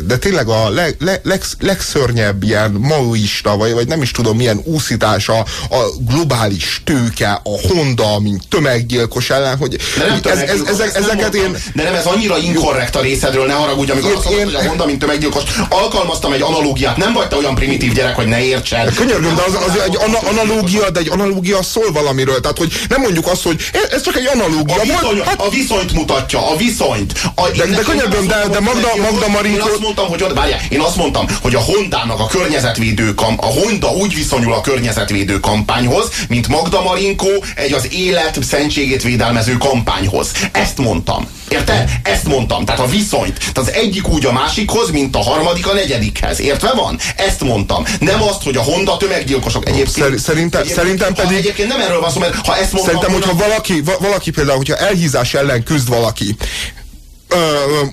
de tényleg a leg, leg, leg, legszörnyebb ilyen maoista, vagy, vagy nem is tudom milyen úszítása a globális tőke, a Honda, mint tömeggyilkos ellen, hogy de nem ez, ez, ezek, ezeket én... De nem ez annyira inkorrekt a részedről, ne haragudj, amikor én, azt mondod, én... hogy a Honda, mint tömeggyilkos. Alkalmaztam egy analógiát, nem vagy te olyan primitív gyerek, hogy ne értsed. Könyörgöm, de az, az egy ana, analógia, de egy analógia szól valamiről. Tehát, hogy nem mondjuk azt, hogy ez csak egy analógia. A, viszony, hát... a viszonyt mutatja, a viszonyt. A, de, de könyörgöm, de, de Magda, Magda Marinkó mondtam, hogy ott, várjál, én azt mondtam, hogy a Hondának a környezetvédő kam, a Honda úgy viszonyul a környezetvédő kampányhoz, mint Magda Marinkó egy az élet szentségét védelmező kampányhoz. Ezt mondtam. Érted? Ezt mondtam. Tehát a viszonyt. Tehát az egyik úgy a másikhoz, mint a harmadik a negyedikhez. Értve van? Ezt mondtam. Nem azt, hogy a Honda tömeggyilkosok. Egyébként, szerintem, egyébként, szerintem pedig... Egyébként nem erről van szó, mert ha ezt mondtam... Szerintem, hogyha valaki, valaki például, hogyha elhízás ellen küzd valaki,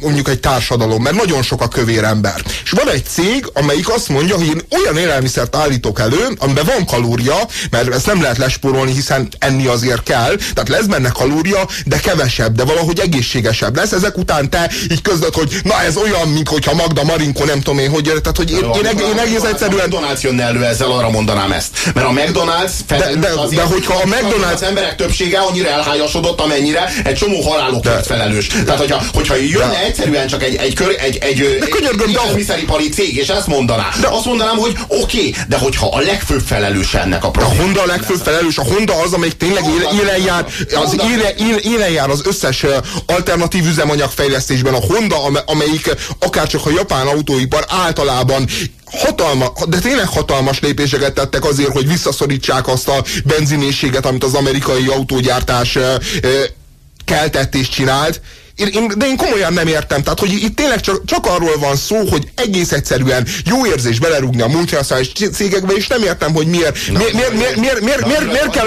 mondjuk egy társadalom, mert nagyon sok a kövér ember. És van egy cég, amelyik azt mondja, hogy én olyan élelmiszert állítok elő, amiben van kalória, mert ezt nem lehet lespórolni, hiszen enni azért kell, tehát lesz benne kalória, de kevesebb, de valahogy egészségesebb lesz. Ezek után te így közlöd, hogy na ez olyan, mint hogyha Magda Marinko nem tudom én, hogy tehát hogy én, én, én, én egész egyszerűen... A McDonald's jönne elő ezzel, arra mondanám ezt. Mert a McDonald's de, de, de hogyha a McDonald's... Az emberek többsége annyira elhályasodott, amennyire egy csomó halálokért felelős. Tehát, hogyha, hogyha jönne de. egyszerűen csak egy, egy, kör, egy, egy, egy, egy élelmiszeripari cég, és ezt mondaná, de. azt mondanám, hogy oké, okay, de hogyha a legfőbb felelős ennek a problémának. A Honda a legfőbb felelős, a Honda az, amelyik tényleg élen jár, az élen, élen jár az összes alternatív üzemanyagfejlesztésben. A Honda, amelyik akárcsak a japán autóipar általában hatalma, de tényleg hatalmas lépéseket tettek azért, hogy visszaszorítsák azt a benzinészséget, amit az amerikai autógyártás keltett és csinált, én, de én komolyan nem értem. Tehát, hogy itt tényleg csak, csak arról van szó, hogy egész egyszerűen jó érzés belerúgni a multinacionális cégekbe, és nem értem, hogy miért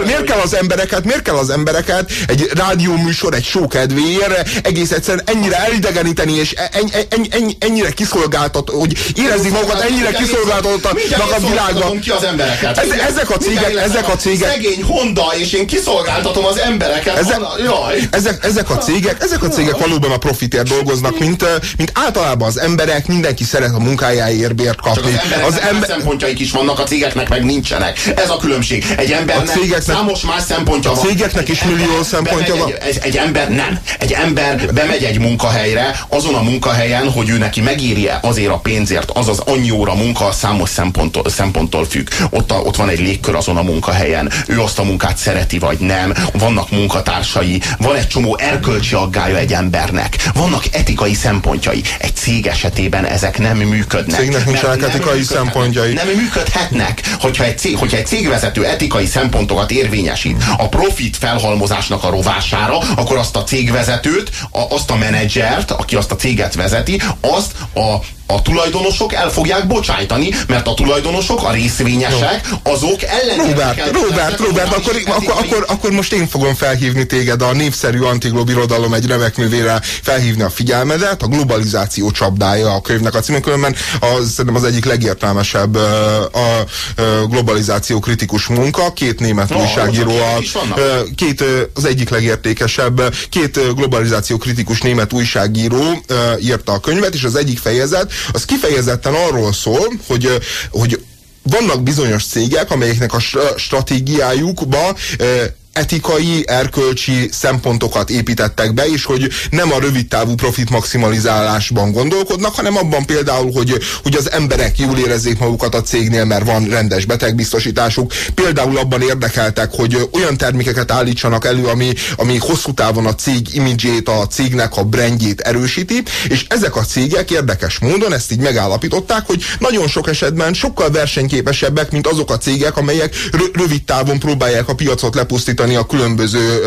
miért kell az embereket, miért kell az embereket egy rádióműsor, egy show kedvéért egész egyszerűen ennyire elidegeníteni, és en, en, en, ennyire kiszolgáltat, hogy érezni magukat ennyire kiszolgáltatnak a világban. ki az embereket. Ez, ezek a cégek, ezek a cégek. Szegény Honda, és én kiszolgáltatom az embereket. Ezek, jaj. ezek, ezek a cégek, ezek a cégek valóban a profitért dolgoznak, mint, mint általában az emberek, mindenki szeret a munkájáért bért kapni. Csak az, az ember... szempontjaik is vannak, a cégeknek meg nincsenek. Ez a különbség. Egy embernek a cégeknek, számos más szempontja a van. cégeknek is millió szempontja van. Egy, egy, egy ember nem. Egy ember bemegy egy munkahelyre, azon a munkahelyen, hogy ő neki megéri -e azért a pénzért, az az annyi óra munka számos szemponttól, szemponttól függ. Ott, a, ott van egy légkör azon a munkahelyen. Ő azt a munkát szereti, vagy nem. Vannak munkatársai, van egy csomó erkölcsi aggája egy ember embernek. Vannak etikai szempontjai. Egy cég esetében ezek nem működnek. Cégnek nincsenek etikai szempontjai. Nem működhetnek. Hogyha egy, cég, hogyha egy cégvezető etikai szempontokat érvényesít a profit felhalmozásnak a rovására, akkor azt a cégvezetőt, a, azt a menedzsert, aki azt a céget vezeti, azt a a tulajdonosok el fogják bocsájtani, mert a tulajdonosok, a részvényesek, azok ellen. Robert, Robert, Robert, akkor, akkor, akkor, akkor most én fogom felhívni téged a népszerű antiglobirodalom egy remek művére felhívni a figyelmedet, a globalizáció csapdája a könyvnek a címén, különben az, szerintem az egyik legértelmesebb a globalizáció kritikus munka, két német no, újságíró, a, két, az egyik legértékesebb, két globalizáció kritikus német újságíró írta a könyvet, és az egyik fejezet az kifejezetten arról szól, hogy, hogy vannak bizonyos cégek, amelyeknek a stratégiájukba etikai, erkölcsi szempontokat építettek be, és hogy nem a rövidtávú profit maximalizálásban gondolkodnak, hanem abban például, hogy, hogy az emberek jól érezzék magukat a cégnél, mert van rendes betegbiztosításuk. Például abban érdekeltek, hogy olyan termékeket állítsanak elő, ami, ami hosszú távon a cég imidzsét, a cégnek a brandjét erősíti, és ezek a cégek érdekes módon ezt így megállapították, hogy nagyon sok esetben sokkal versenyképesebbek, mint azok a cégek, amelyek rövid távon próbálják a piacot lepusztítani alakítani a különböző...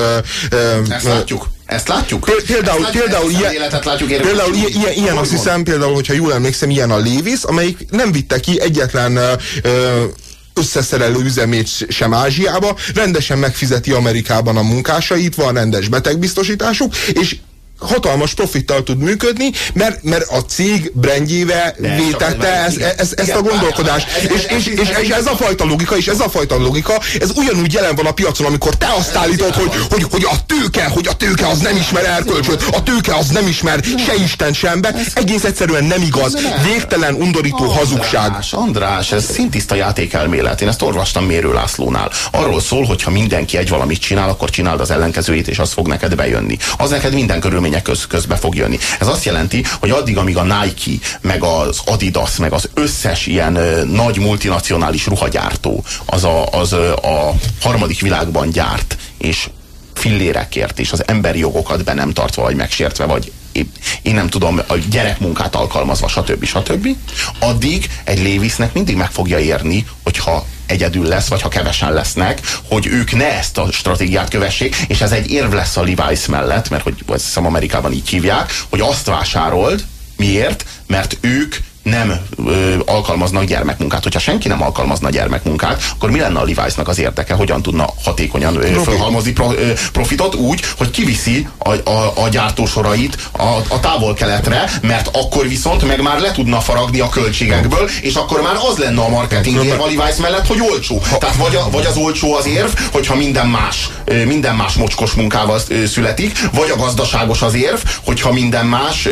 Ezt látjuk. Ezt látjuk? Például, Ezt például, ilyen, látjuk, például ilyen, ilyen, ilyen azt hiszem, például, hogyha jól emlékszem, ilyen a Lévis, amelyik nem vitte ki egyetlen uh, összeszerelő üzemét sem Ázsiába, rendesen megfizeti Amerikában a munkásait, van rendes betegbiztosításuk, és hatalmas profittal tud működni, mert, mert a cég brandjével vétette ez, ez, ezt a gondolkodást. És, és, és, és ez a fajta logika, és ez a fajta logika, ez ugyanúgy jelen van a piacon, amikor te azt állítod, hogy, hogy, hogy a tőke, hogy a tőke az nem ismer erkölcsöt, a tőke az nem ismer se Isten sembe, egész egyszerűen nem igaz. Végtelen, undorító hazugság. András, ez szintiszta játékelmélet. Én ezt olvastam Mérő Lászlónál. Arról szól, hogy ha mindenki egy valamit csinál, akkor csináld az ellenkezőjét, és az fog neked bejönni. Az neked minden körülmény körülmények köz, közbe fog jönni. Ez azt jelenti, hogy addig, amíg a Nike, meg az Adidas, meg az összes ilyen ö, nagy multinacionális ruhagyártó az a, az ö, a harmadik világban gyárt, és fillérekért, és az emberi jogokat be nem tartva, vagy megsértve, vagy én nem tudom, a gyerekmunkát alkalmazva, stb. stb. Addig egy Lévisznek mindig meg fogja érni, hogyha egyedül lesz, vagy ha kevesen lesznek, hogy ők ne ezt a stratégiát kövessék, és ez egy érv lesz a Levi's mellett, mert hogy azt hiszem Amerikában így hívják, hogy azt vásárold, miért? Mert ők nem ö, alkalmaznak gyermekmunkát. Hogyha senki nem alkalmazna gyermekmunkát, akkor mi lenne a Levi's-nak az érdeke? Hogyan tudna hatékonyan ö, pro, ö, profitot úgy, hogy kiviszi a, a, a gyártósorait a, a távol-keletre, mert akkor viszont meg már le tudna faragni a költségekből, és akkor már az lenne a marketing érv a Levi's mellett, hogy olcsó. Tehát vagy, a, vagy az olcsó az érv, hogyha minden más, minden más mocskos munkával születik, vagy a gazdaságos az érv, hogyha minden más,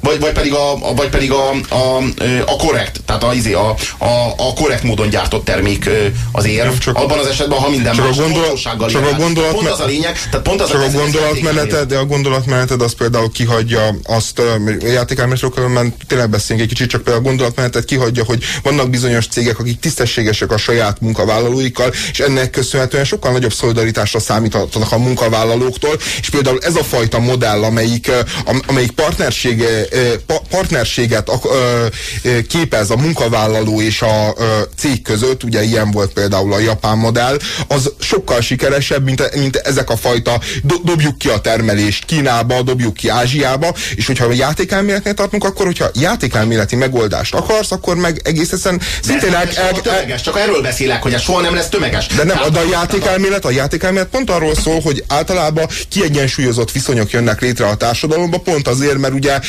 vagy, vagy pedig a, a- vagy pedig a, a a korrekt, tehát a, izé, a, a, a korrekt módon gyártott termék az érv. Csak- abban az esetben, ha minden csak a más gondolat- olcsósággal csak a gondolat- Pont az a lényeg, tehát pont az Csak a gondolatmeneted, de a gondolatmeneted az például kihagyja azt, a játékelmesről különben tényleg beszélünk egy kicsit, csak például a gondolatmeneted kihagyja, hogy vannak bizonyos cégek, akik tisztességesek a saját munkavállalóikkal, és ennek köszönhetően sokkal nagyobb szolidaritásra számíthatnak a munkavállalóktól, és például ez a fajta modell, amelyik, amelyik partnerség, partnerséget képez a munkavállaló és a cég között, ugye ilyen volt például a japán modell, az sokkal sikeresebb, mint, mint ezek a fajta do, dobjuk ki a termelést Kínába, dobjuk ki Ázsiába, és hogyha a játékelméletnél tartunk, akkor hogyha játékelméleti megoldást akarsz, akkor meg egész egyszerűen szintén el, el, el, tömeges, csak erről beszélek, hogy ez soha nem lesz tömeges. de nem, de a játékelmélet, a játékelmélet pont arról szól, hogy általában kiegyensúlyozott viszonyok jönnek létre a társadalomba, pont azért, mert ugye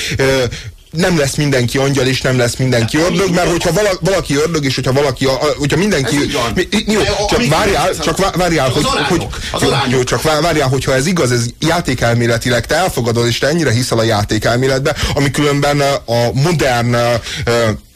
nem lesz mindenki angyal, és nem lesz mindenki De ördög, mert hogyha vala, valaki ördög, és hogyha valaki, a, hogyha mindenki... Mi, jó, csak várjál, csak vá- várjál, hogy, hogy jó, jó, csak vá- várjál, hogyha ez igaz, ez játékelméletileg te elfogadod, és te ennyire hiszel a játékelméletbe, ami különben a modern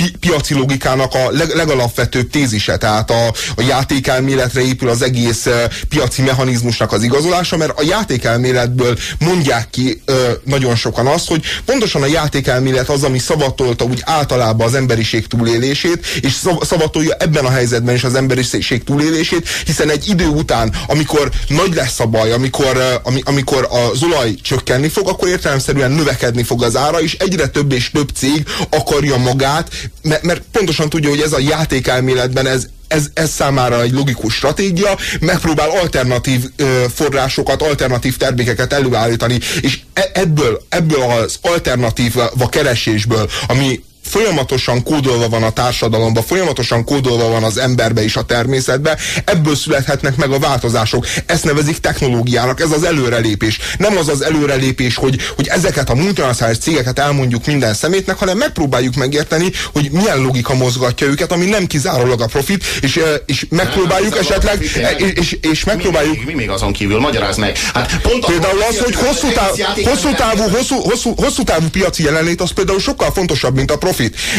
pi- piaci logikának a leg, legalapvetőbb tézise, tehát a, a játékelméletre épül az egész piaci mechanizmusnak az igazolása, mert a játékelméletből mondják ki ö, nagyon sokan azt, hogy pontosan a játékelmélet az, ami szavatolta úgy általában az emberiség túlélését, és szav- szavatolja ebben a helyzetben is az emberiség túlélését, hiszen egy idő után, amikor nagy lesz a baj, amikor, ami, amikor az olaj csökkenni fog, akkor értelemszerűen növekedni fog az ára, és egyre több és több cég akarja magát, mert, mert pontosan tudja, hogy ez a játékelméletben ez, ez, ez számára egy logikus stratégia, megpróbál alternatív ö, forrásokat, alternatív termékeket előállítani, és e, ebből, ebből az alternatív keresésből, ami folyamatosan kódolva van a társadalomba, folyamatosan kódolva van az emberbe és a természetbe, ebből születhetnek meg a változások. Ezt nevezik technológiának, ez az előrelépés. Nem az az előrelépés, hogy, hogy ezeket a multinacionális cégeket elmondjuk minden szemétnek, hanem megpróbáljuk megérteni, hogy milyen logika mozgatja őket, ami nem kizárólag a profit, és, eh, és megpróbáljuk Nem, esetleg, profit, és, és, és megpróbáljuk Mi még, mi még azon kívül? Magyarázd meg. Hát pont Például az, hogy hosszú, táv, hosszú, távú, hosszú, hosszú, hosszú távú piaci jelenlét, az például sokkal fontosabb, mint a profit.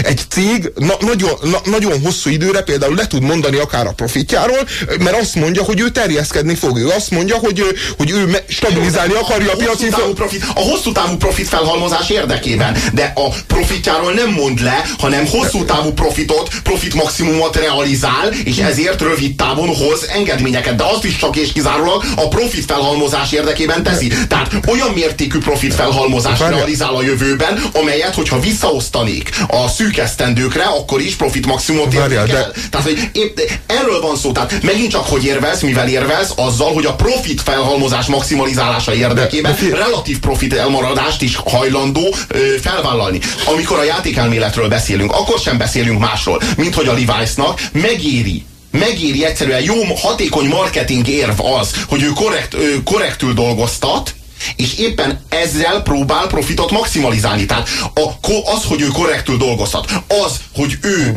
Egy cég na, nagyon, na, nagyon hosszú időre például le tud mondani akár a profitjáról, mert azt mondja, hogy ő terjeszkedni fog. Ő azt mondja, hogy, hogy ő stabilizálni akarja a piaci... hosszú távú profit, a hosszú távú profit felhalmozás érdekében, de a profitjáról nem mond le, hanem hosszú távú profitot, profit maximumot realizál, és ezért rövid távon hoz engedményeket, de azt is csak és kizárólag a profit felhalmozás érdekében teszi. Tehát olyan mértékű profit felhalmozást Várjál. realizál a jövőben, amelyet, hogyha visszaosztanék a szűk esztendőkre, akkor is profit maximumot érnék de-. Tehát, hogy épp, erről van szó. Tehát megint csak hogy érvelsz, mivel érvelsz, azzal, hogy a profit felhalmozás maximalizálása érdekében de fi- relatív profit elmaradást is hajlandó ö, felvállalni. Amikor a játékelméletről beszélünk, akkor sem beszélünk másról, mint hogy a Levi's-nak megéri megéri egyszerűen jó, hatékony marketing érv az, hogy ő korrekt, ö, korrektül dolgoztat, és éppen ezzel próbál profitot maximalizálni. Tehát a, az, hogy ő korrektül dolgoztat, az, hogy ő,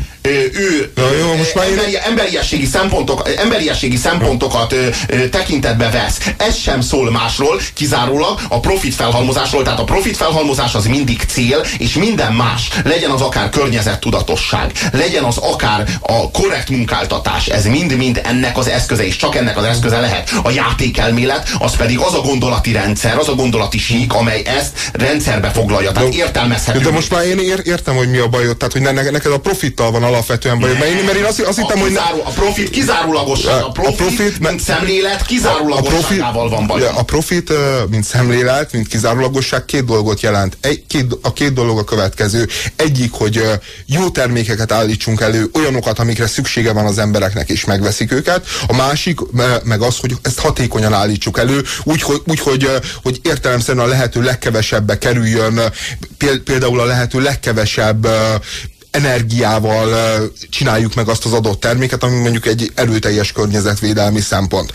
ő Na jó, most már emberi, emberiességi, szempontok, emberiességi szempontokat ö, ö, tekintetbe vesz. Ez sem szól másról, kizárólag a profit felhalmozásról. Tehát a profit felhalmozás az mindig cél, és minden más. Legyen az akár környezettudatosság, legyen az akár a korrekt munkáltatás. Ez mind-mind ennek az eszköze, és csak ennek az eszköze lehet. A játékelmélet az pedig az a gondolati rendszer, az a gondolati sík, amely ezt rendszerbe foglalja, tehát értelmezhető. De most már én ér, értem, hogy mi a bajod, tehát hogy ne- neked a profittal van alapvetően bajod, mert én, mert én azt, azt hittem, hogy... Kizáró, a profit kizárólagosság, a A profit, profit, mint szemlélet kizárólagosságával van baj. a profit, mint szemlélet, mint kizárólagosság két dolgot jelent. Egy, két, a két dolog a következő. Egyik, hogy jó termékeket állítsunk elő, olyanokat, amikre szüksége van az embereknek, és megveszik őket. A másik, me- meg az, hogy ezt hatékonyan állítsuk elő, úgy, hogy, úgy, hogy, hogy értelemszerűen a lehető legkevesebbe kerüljön, például a lehető legkevesebb energiával csináljuk meg azt az adott terméket, ami mondjuk egy erőteljes környezetvédelmi szempont.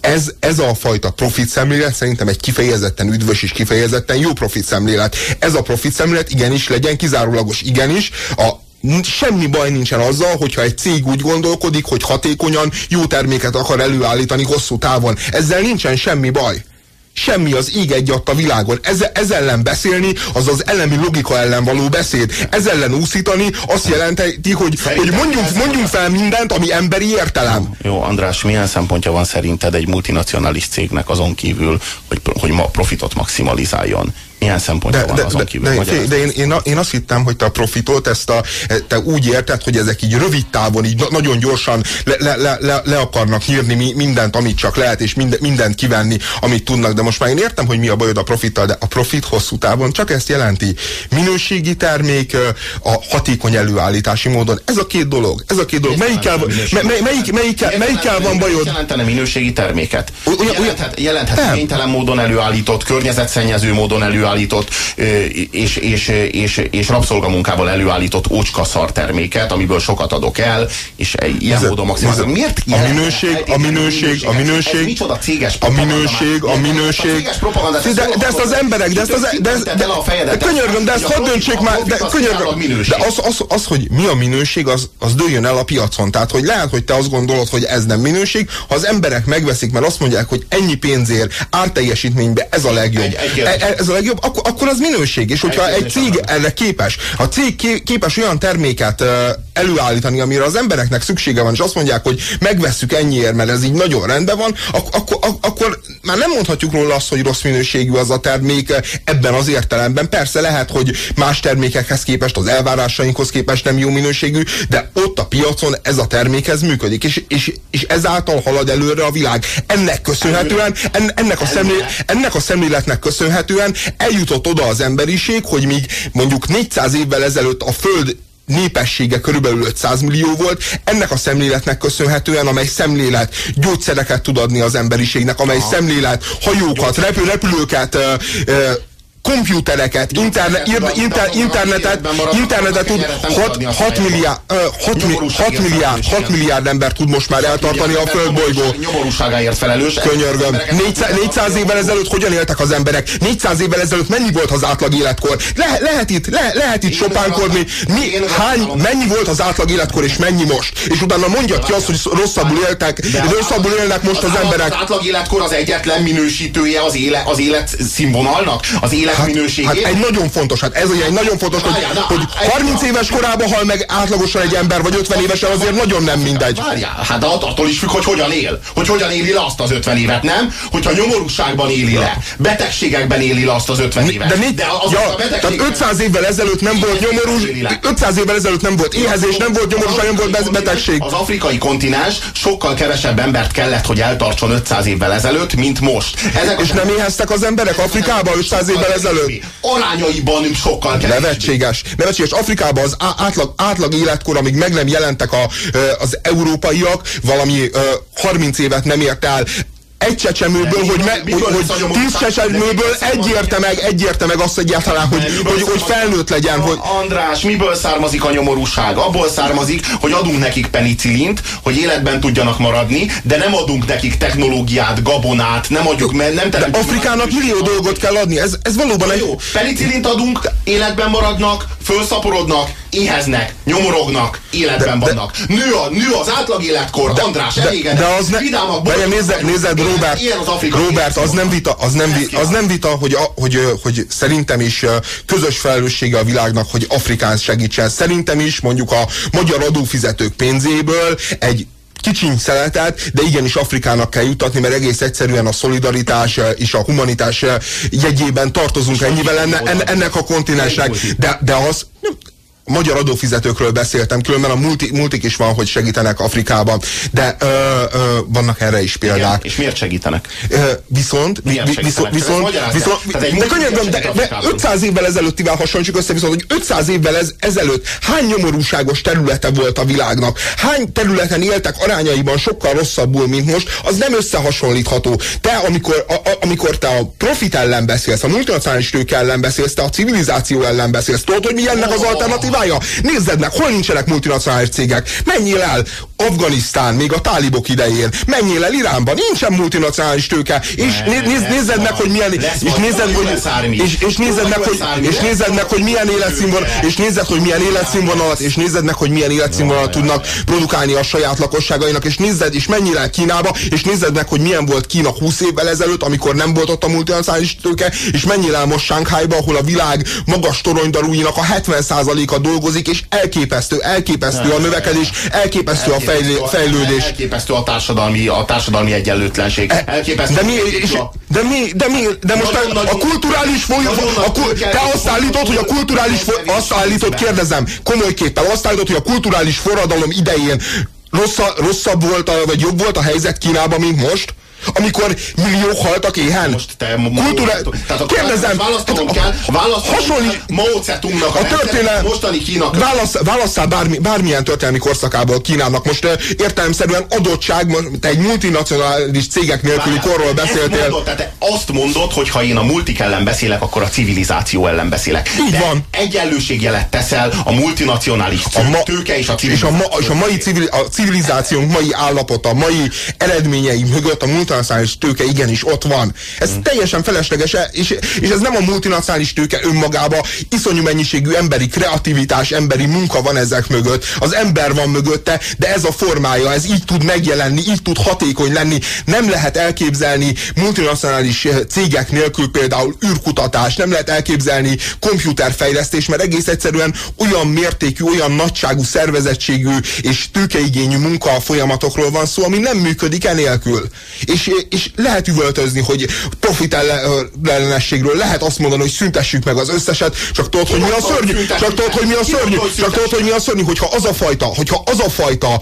Ez, ez a fajta profit szemlélet szerintem egy kifejezetten üdvös és kifejezetten jó profit szemlélet. Ez a profit szemlélet igenis legyen kizárólagos, igenis a semmi baj nincsen azzal, hogyha egy cég úgy gondolkodik, hogy hatékonyan jó terméket akar előállítani hosszú távon. Ezzel nincsen semmi baj. Semmi az ég egy a világon. Ez, ez ellen beszélni, az az elemi logika ellen való beszéd. Ez ellen úszítani azt jelenti, hogy, hogy mondjunk, mondjunk fel mindent, ami emberi értelem. Jó, András, milyen szempontja van szerinted egy multinacionalis cégnek azon kívül, hogy, hogy ma profitot maximalizáljon? Milyen szempontja De, van de, azon de, kívül? de, de, én, én, én azt hittem, hogy te a profitot, ezt a, te úgy érted, hogy ezek így rövid távon, így na- nagyon gyorsan le, le, le, le, le akarnak írni mi, mindent, amit csak lehet, és minden, mindent kivenni, amit tudnak. De most már én értem, hogy mi a bajod a profittal, de a profit hosszú távon csak ezt jelenti. Minőségi termék a hatékony előállítási módon. Ez a két dolog. Ez a két dolog. Melyikkel, me, me, melyik, melyikkel, melyikkel van bajod? Jelentene minőségi terméket. Jelenthet, jelenthet kénytelen módon előállított, környezetszennyező módon előállított, ö, és, és, és, és rabszolgamunkával előállított ócska szar terméket, amiből sokat adok el, és ilyen Nézd, módon maximalizálom. nézd, Miért a minőség- a minőség- a minőség- Ez micsoda céges A minőség, a Ez minőség. De, de, ezt az emberek, de ezt az, de, de, de, de könyörgöm, de ezt hadd döntsék már, de az könyörgöm, de az, az, az, hogy mi a minőség, az, az dőljön el a piacon. Tehát, hogy lehet, hogy te azt gondolod, hogy ez nem minőség, ha az emberek megveszik, mert azt mondják, hogy ennyi pénzért, árteljesítményben ez a legjobb, Egy- egy e, e- ez a legjobb, akkor, akkor az minőség. És hogyha Egy cég erre képes, a cég ké- képes olyan terméket előállítani, amire az embereknek szüksége van, és azt mondják, hogy megvesszük ennyiért, mert ez így nagyon rendben van, ak- akkor, ak- akkor már nem mondhatjuk róla azt, hogy rossz minőségű az a termék ö, ebben az értelemben. Persze lehet, hogy más termékekhez képest, az elvárásainkhoz képest nem jó minőségű, de ott a piacon ez a termék ez működik, és, és, és ezáltal halad előre a világ. Ennek köszönhetően, en, ennek, a szemlé, ennek a szemléletnek köszönhetően eljutott oda az emberiség, hogy míg mondjuk 400 évvel ezelőtt a Föld népessége körülbelül 500 millió volt, ennek a szemléletnek köszönhetően, amely szemlélet gyógyszereket tud adni az emberiségnek, amely szemlélet hajókat, repül, repülőket, ö, ö, kompjútereket, interne, inter, de internetet, internetet tud, kenyeret nem tud 6, adni a 6 szájába. milliárd, 6, Nyomorúságért milliárd, 6 felelős, milliárd ember tud most már eltartani a földbolygó. Nyomorúságáért felelős. Könyörgöm. Embereket 400, nem 400 évvel ezelőtt hogyan éltek az emberek? 400 évvel ezelőtt mennyi volt az átlag életkor? Le, lehet itt, le, lehet itt sopánkodni. Mi, hány, mennyi volt az átlag életkor, és mennyi most? És utána mondja ki azt, hogy rosszabbul éltek, rosszabbul élnek most az emberek. Az átlag életkor az egyetlen minősítője az, éle, az élet színvonalnak, az élet Hát, minőségének. hát egy nagyon fontos, hát ez ugye egy nagyon fontos, hogy, Várjál, hogy egy- 30 éves korában hal meg átlagosan egy ember, vagy 50 évesen azért nagyon nem mindegy. Várjál, hát de att- attól is függ, hogy hogyan él. Hogy hogyan éli le azt az 50 évet, nem? Hogyha nyomorúságban éli le, betegségekben éli le azt az 50 évet. De, négy, az ja, a tehát betegségek- 500 évvel ezelőtt nem volt nyomorús, éli le. 500 évvel ezelőtt nem volt éhezés, nem volt nyomorúság, nem volt be- betegség. Az afrikai kontinens sokkal kevesebb embert kellett, hogy eltartson 500 évvel ezelőtt, mint most. Ezek És nem éheztek az emberek Afrikában 500 évvel ezelőtt? Arányaiban sokkal kevesebb. Nevetséges. Nevetséges. Afrikában az átlag, átlag életkor, amíg meg nem jelentek a, az európaiak, valami ö, 30 évet nem ért el. Egy csecsemőből, De hogy, me, hogy, hogy tíz csecsemőből De egy érte meg, egy érte meg azt egyáltalán, hogy, hogy, hogy felnőtt legyen, hogy, András, miből származik a nyomorúság? Abból származik, hogy adunk nekik penicillint, hogy életben tudjanak maradni, de nem adunk nekik technológiát, gabonát, nem adjuk, mert nem de Afrikának millió dolgot kell adni. Ez, ez valóban egy... Jó, penicillint adunk, életben maradnak, fölszaporodnak, éheznek, nyomorognak, életben De- de- vannak. Nő, a, nő az átlag életkor, András, elégedett. de az ne, Vidámak, nézed, Ilyen- Robert, ilyen az afrikai Robert, az nem vita, az nem, vi, az nem vita, hogy, a, hogy, hogy szerintem is közös felelőssége a világnak, hogy Afrikán segítsen. Szerintem is mondjuk a magyar adófizetők pénzéből egy kicsiny szeletet, de igenis Afrikának kell jutatni, mert egész egyszerűen a szolidaritás és a humanitás jegyében tartozunk ennyivel enne, ennek a kontinensnek. De, de az magyar adófizetőkről beszéltem, különben a multi, multik is van, hogy segítenek Afrikában, de ö, ö, vannak erre is példák. Igen, és miért segítenek? Ö, viszont, vi, viszont, viszont, viszont de könnyen, de, de 500 évvel ezelőttivel hasonlítsuk össze, viszont, hogy 500 évvel ez, ezelőtt hány nyomorúságos területe volt a világnak, hány területen éltek arányaiban sokkal rosszabbul, mint most, az nem összehasonlítható. Te, amikor, a, a, amikor te a profit ellen beszélsz, a multinacionális tőke ellen beszélsz, te a civilizáció ellen beszélsz, tudod, hogy mi ennek az alternatíva? Csinálja? Nézzed meg, hol nincsenek multinacionális cégek? Menjél el Afganisztán, még a tálibok idején. Menjél el Iránban, nincsen multinacionális tőke. És ne, néz, nézzed meg, hogy milyen, és nézed, hogy, és, és nézed meg, hogy, és nézed meg, hogy milyen életszínvonal, és nézed, hogy milyen életszínvonalat, és nézed meg, hogy milyen életszínvonalat tudnak produkálni a saját lakosságainak, és nézed, és mennyire el Kínába, és nézed meg, hogy milyen volt Kína 20 évvel ezelőtt, amikor nem volt ott a multinacionális tőke, és el most Sánkhájba, ahol a világ magas toronydarúinak a 70%-a dolgozik, és elképesztő, elképesztő a növekedés, elképesztő a fejlő, fejlődés. Elképesztő a társadalmi, a társadalmi egyenlőtlenség. E, elképesztő. De mi, és, de mi, de mi, de most a, a kulturális folyam, te azt állítod, hogy a kulturális, azt állítod, kérdezem, komolyképpen, azt állítod, hogy a kulturális forradalom idején rosszabb, rosszabb volt, vagy jobb volt a helyzet Kínában, mint most? Amikor milliók haltak éhen. Most te Kultúra... Tehát kérdezem, választanom kell, választanom Mao Zedongnak a, történelem, mostani Kínak. Válasz, válasszál bármi, bármilyen történelmi korszakából Kínának. Most értelemszerűen adottság, te egy multinacionális cégek nélküli Várjál, korról beszéltél. Mondod, tehát te azt mondod, hogy ha én a multik ellen beszélek, akkor a civilizáció ellen beszélek. Így De van. Egyenlőségjelet teszel a multinacionális a ma, tőke és a civilizáció. És a, ma, és a mai civil, a civilizációnk mai állapota, mai eredményei mögött a multi multinacionális tőke igenis ott van. Ez hmm. teljesen felesleges, és, és ez nem a multinacionális tőke önmagába, iszonyú mennyiségű emberi kreativitás, emberi munka van ezek mögött, az ember van mögötte, de ez a formája, ez így tud megjelenni, így tud hatékony lenni. Nem lehet elképzelni multinacionális cégek nélkül például űrkutatás, nem lehet elképzelni komputerfejlesztés, mert egész egyszerűen olyan mértékű, olyan nagyságú szervezettségű és tőkeigényű munka folyamatokról van szó, ami nem működik enélkül. És és, és lehet üvöltözni, hogy profit ellenességről, lehet azt mondani, hogy szüntessük meg az összeset, csak tudod, hogy mi a szörnyű, csak tudod, hogy mi a szörnyű, csak tudod, hogy mi a szörnyű, hogyha az a fajta, hogyha az a fajta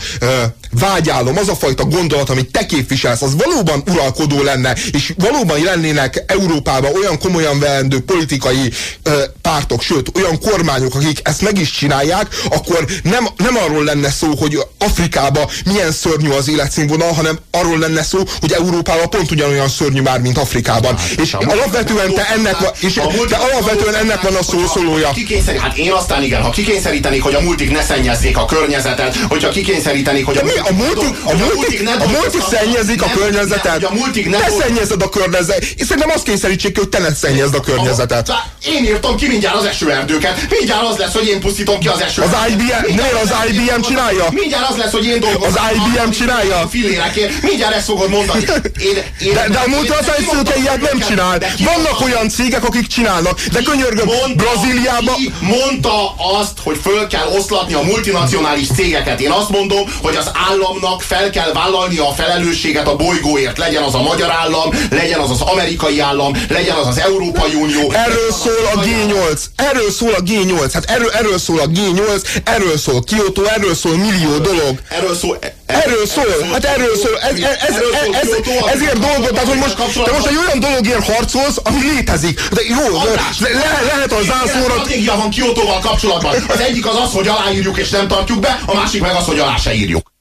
vágyálom, az a fajta gondolat, amit te képviselsz, az valóban uralkodó lenne, és valóban lennének Európában olyan komolyan veendő politikai uh, pártok, sőt, olyan kormányok, akik ezt meg is csinálják, akkor nem, nem arról lenne szó, hogy Afrikában milyen szörnyű az életszínvonal, hanem arról lenne szó, hogy Európában pont ugyanolyan szörnyű már, mint Afrikában. Hát, és alapvetően te ennek van, és de alapvetően ennek van a szószólója. Hát én aztán igen, ha kikényszerítenék, hogy a multik ne szennyezzék a környezetet, hogyha kikényszerítenék, hogy a, a multik, a multik, a multik szennyezik a környezetet. A multik ne szennyezed a környezetet. És szerintem azt kényszerítsék, hogy te ne szennyezd a környezetet. Én írtam ki mindjárt az esőerdőket. Mindjárt az lesz, hogy én pusztítom ki az esőerdőket. Az IBM, miért az IBM csinálja? Mindjárt az lesz, hogy én dolgozom. Az IBM csinálja? Fillérekért. Mindjárt ezt fogod mondani. Én de, de a multinacionális cégek ilyet nem csinál. Vannak olyan cégek, akik csinálnak. De könyörgöm, Brazíliában... mondta azt, hogy föl kell oszlatni a multinacionális cégeket. Én azt mondom, hogy az államnak fel kell vállalnia a felelősséget a bolygóért. Legyen az a magyar állam, legyen az az amerikai állam, legyen az az Európai Unió. Erről szól a G8. Erről szól a G8. Hát erről, erről szól a G8, erről szól Kyoto, erről szól millió dolog. Erről szól Erről szól, hát erről szól, ez, ez, ez, ez, ezért dolgot, tehát hogy most, te most egy olyan dologért harcolsz, ami létezik. De jó, le, lehet az zászlóra... stratégia van Kiotóval kapcsolatban. Az egyik az az, hogy aláírjuk és nem tartjuk be, a másik meg az, hogy alá se írjuk.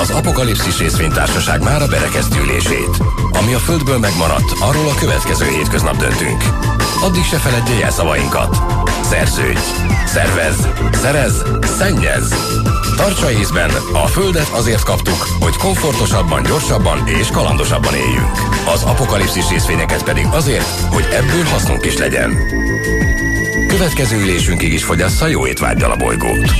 Az Apokalipszis részvénytársaság már a berekeztülését. Ami a Földből megmaradt, arról a következő hétköznap döntünk. Addig se feledje el szavainkat. Szerződj, szervez, szerez, szennyez. Tartsa észben, a Földet azért kaptuk, hogy komfortosabban, gyorsabban és kalandosabban éljünk. Az apokalipszis részvényeket pedig azért, hogy ebből hasznunk is legyen. Következő ülésünkig is fogyassza jó étvágydal a bolygót.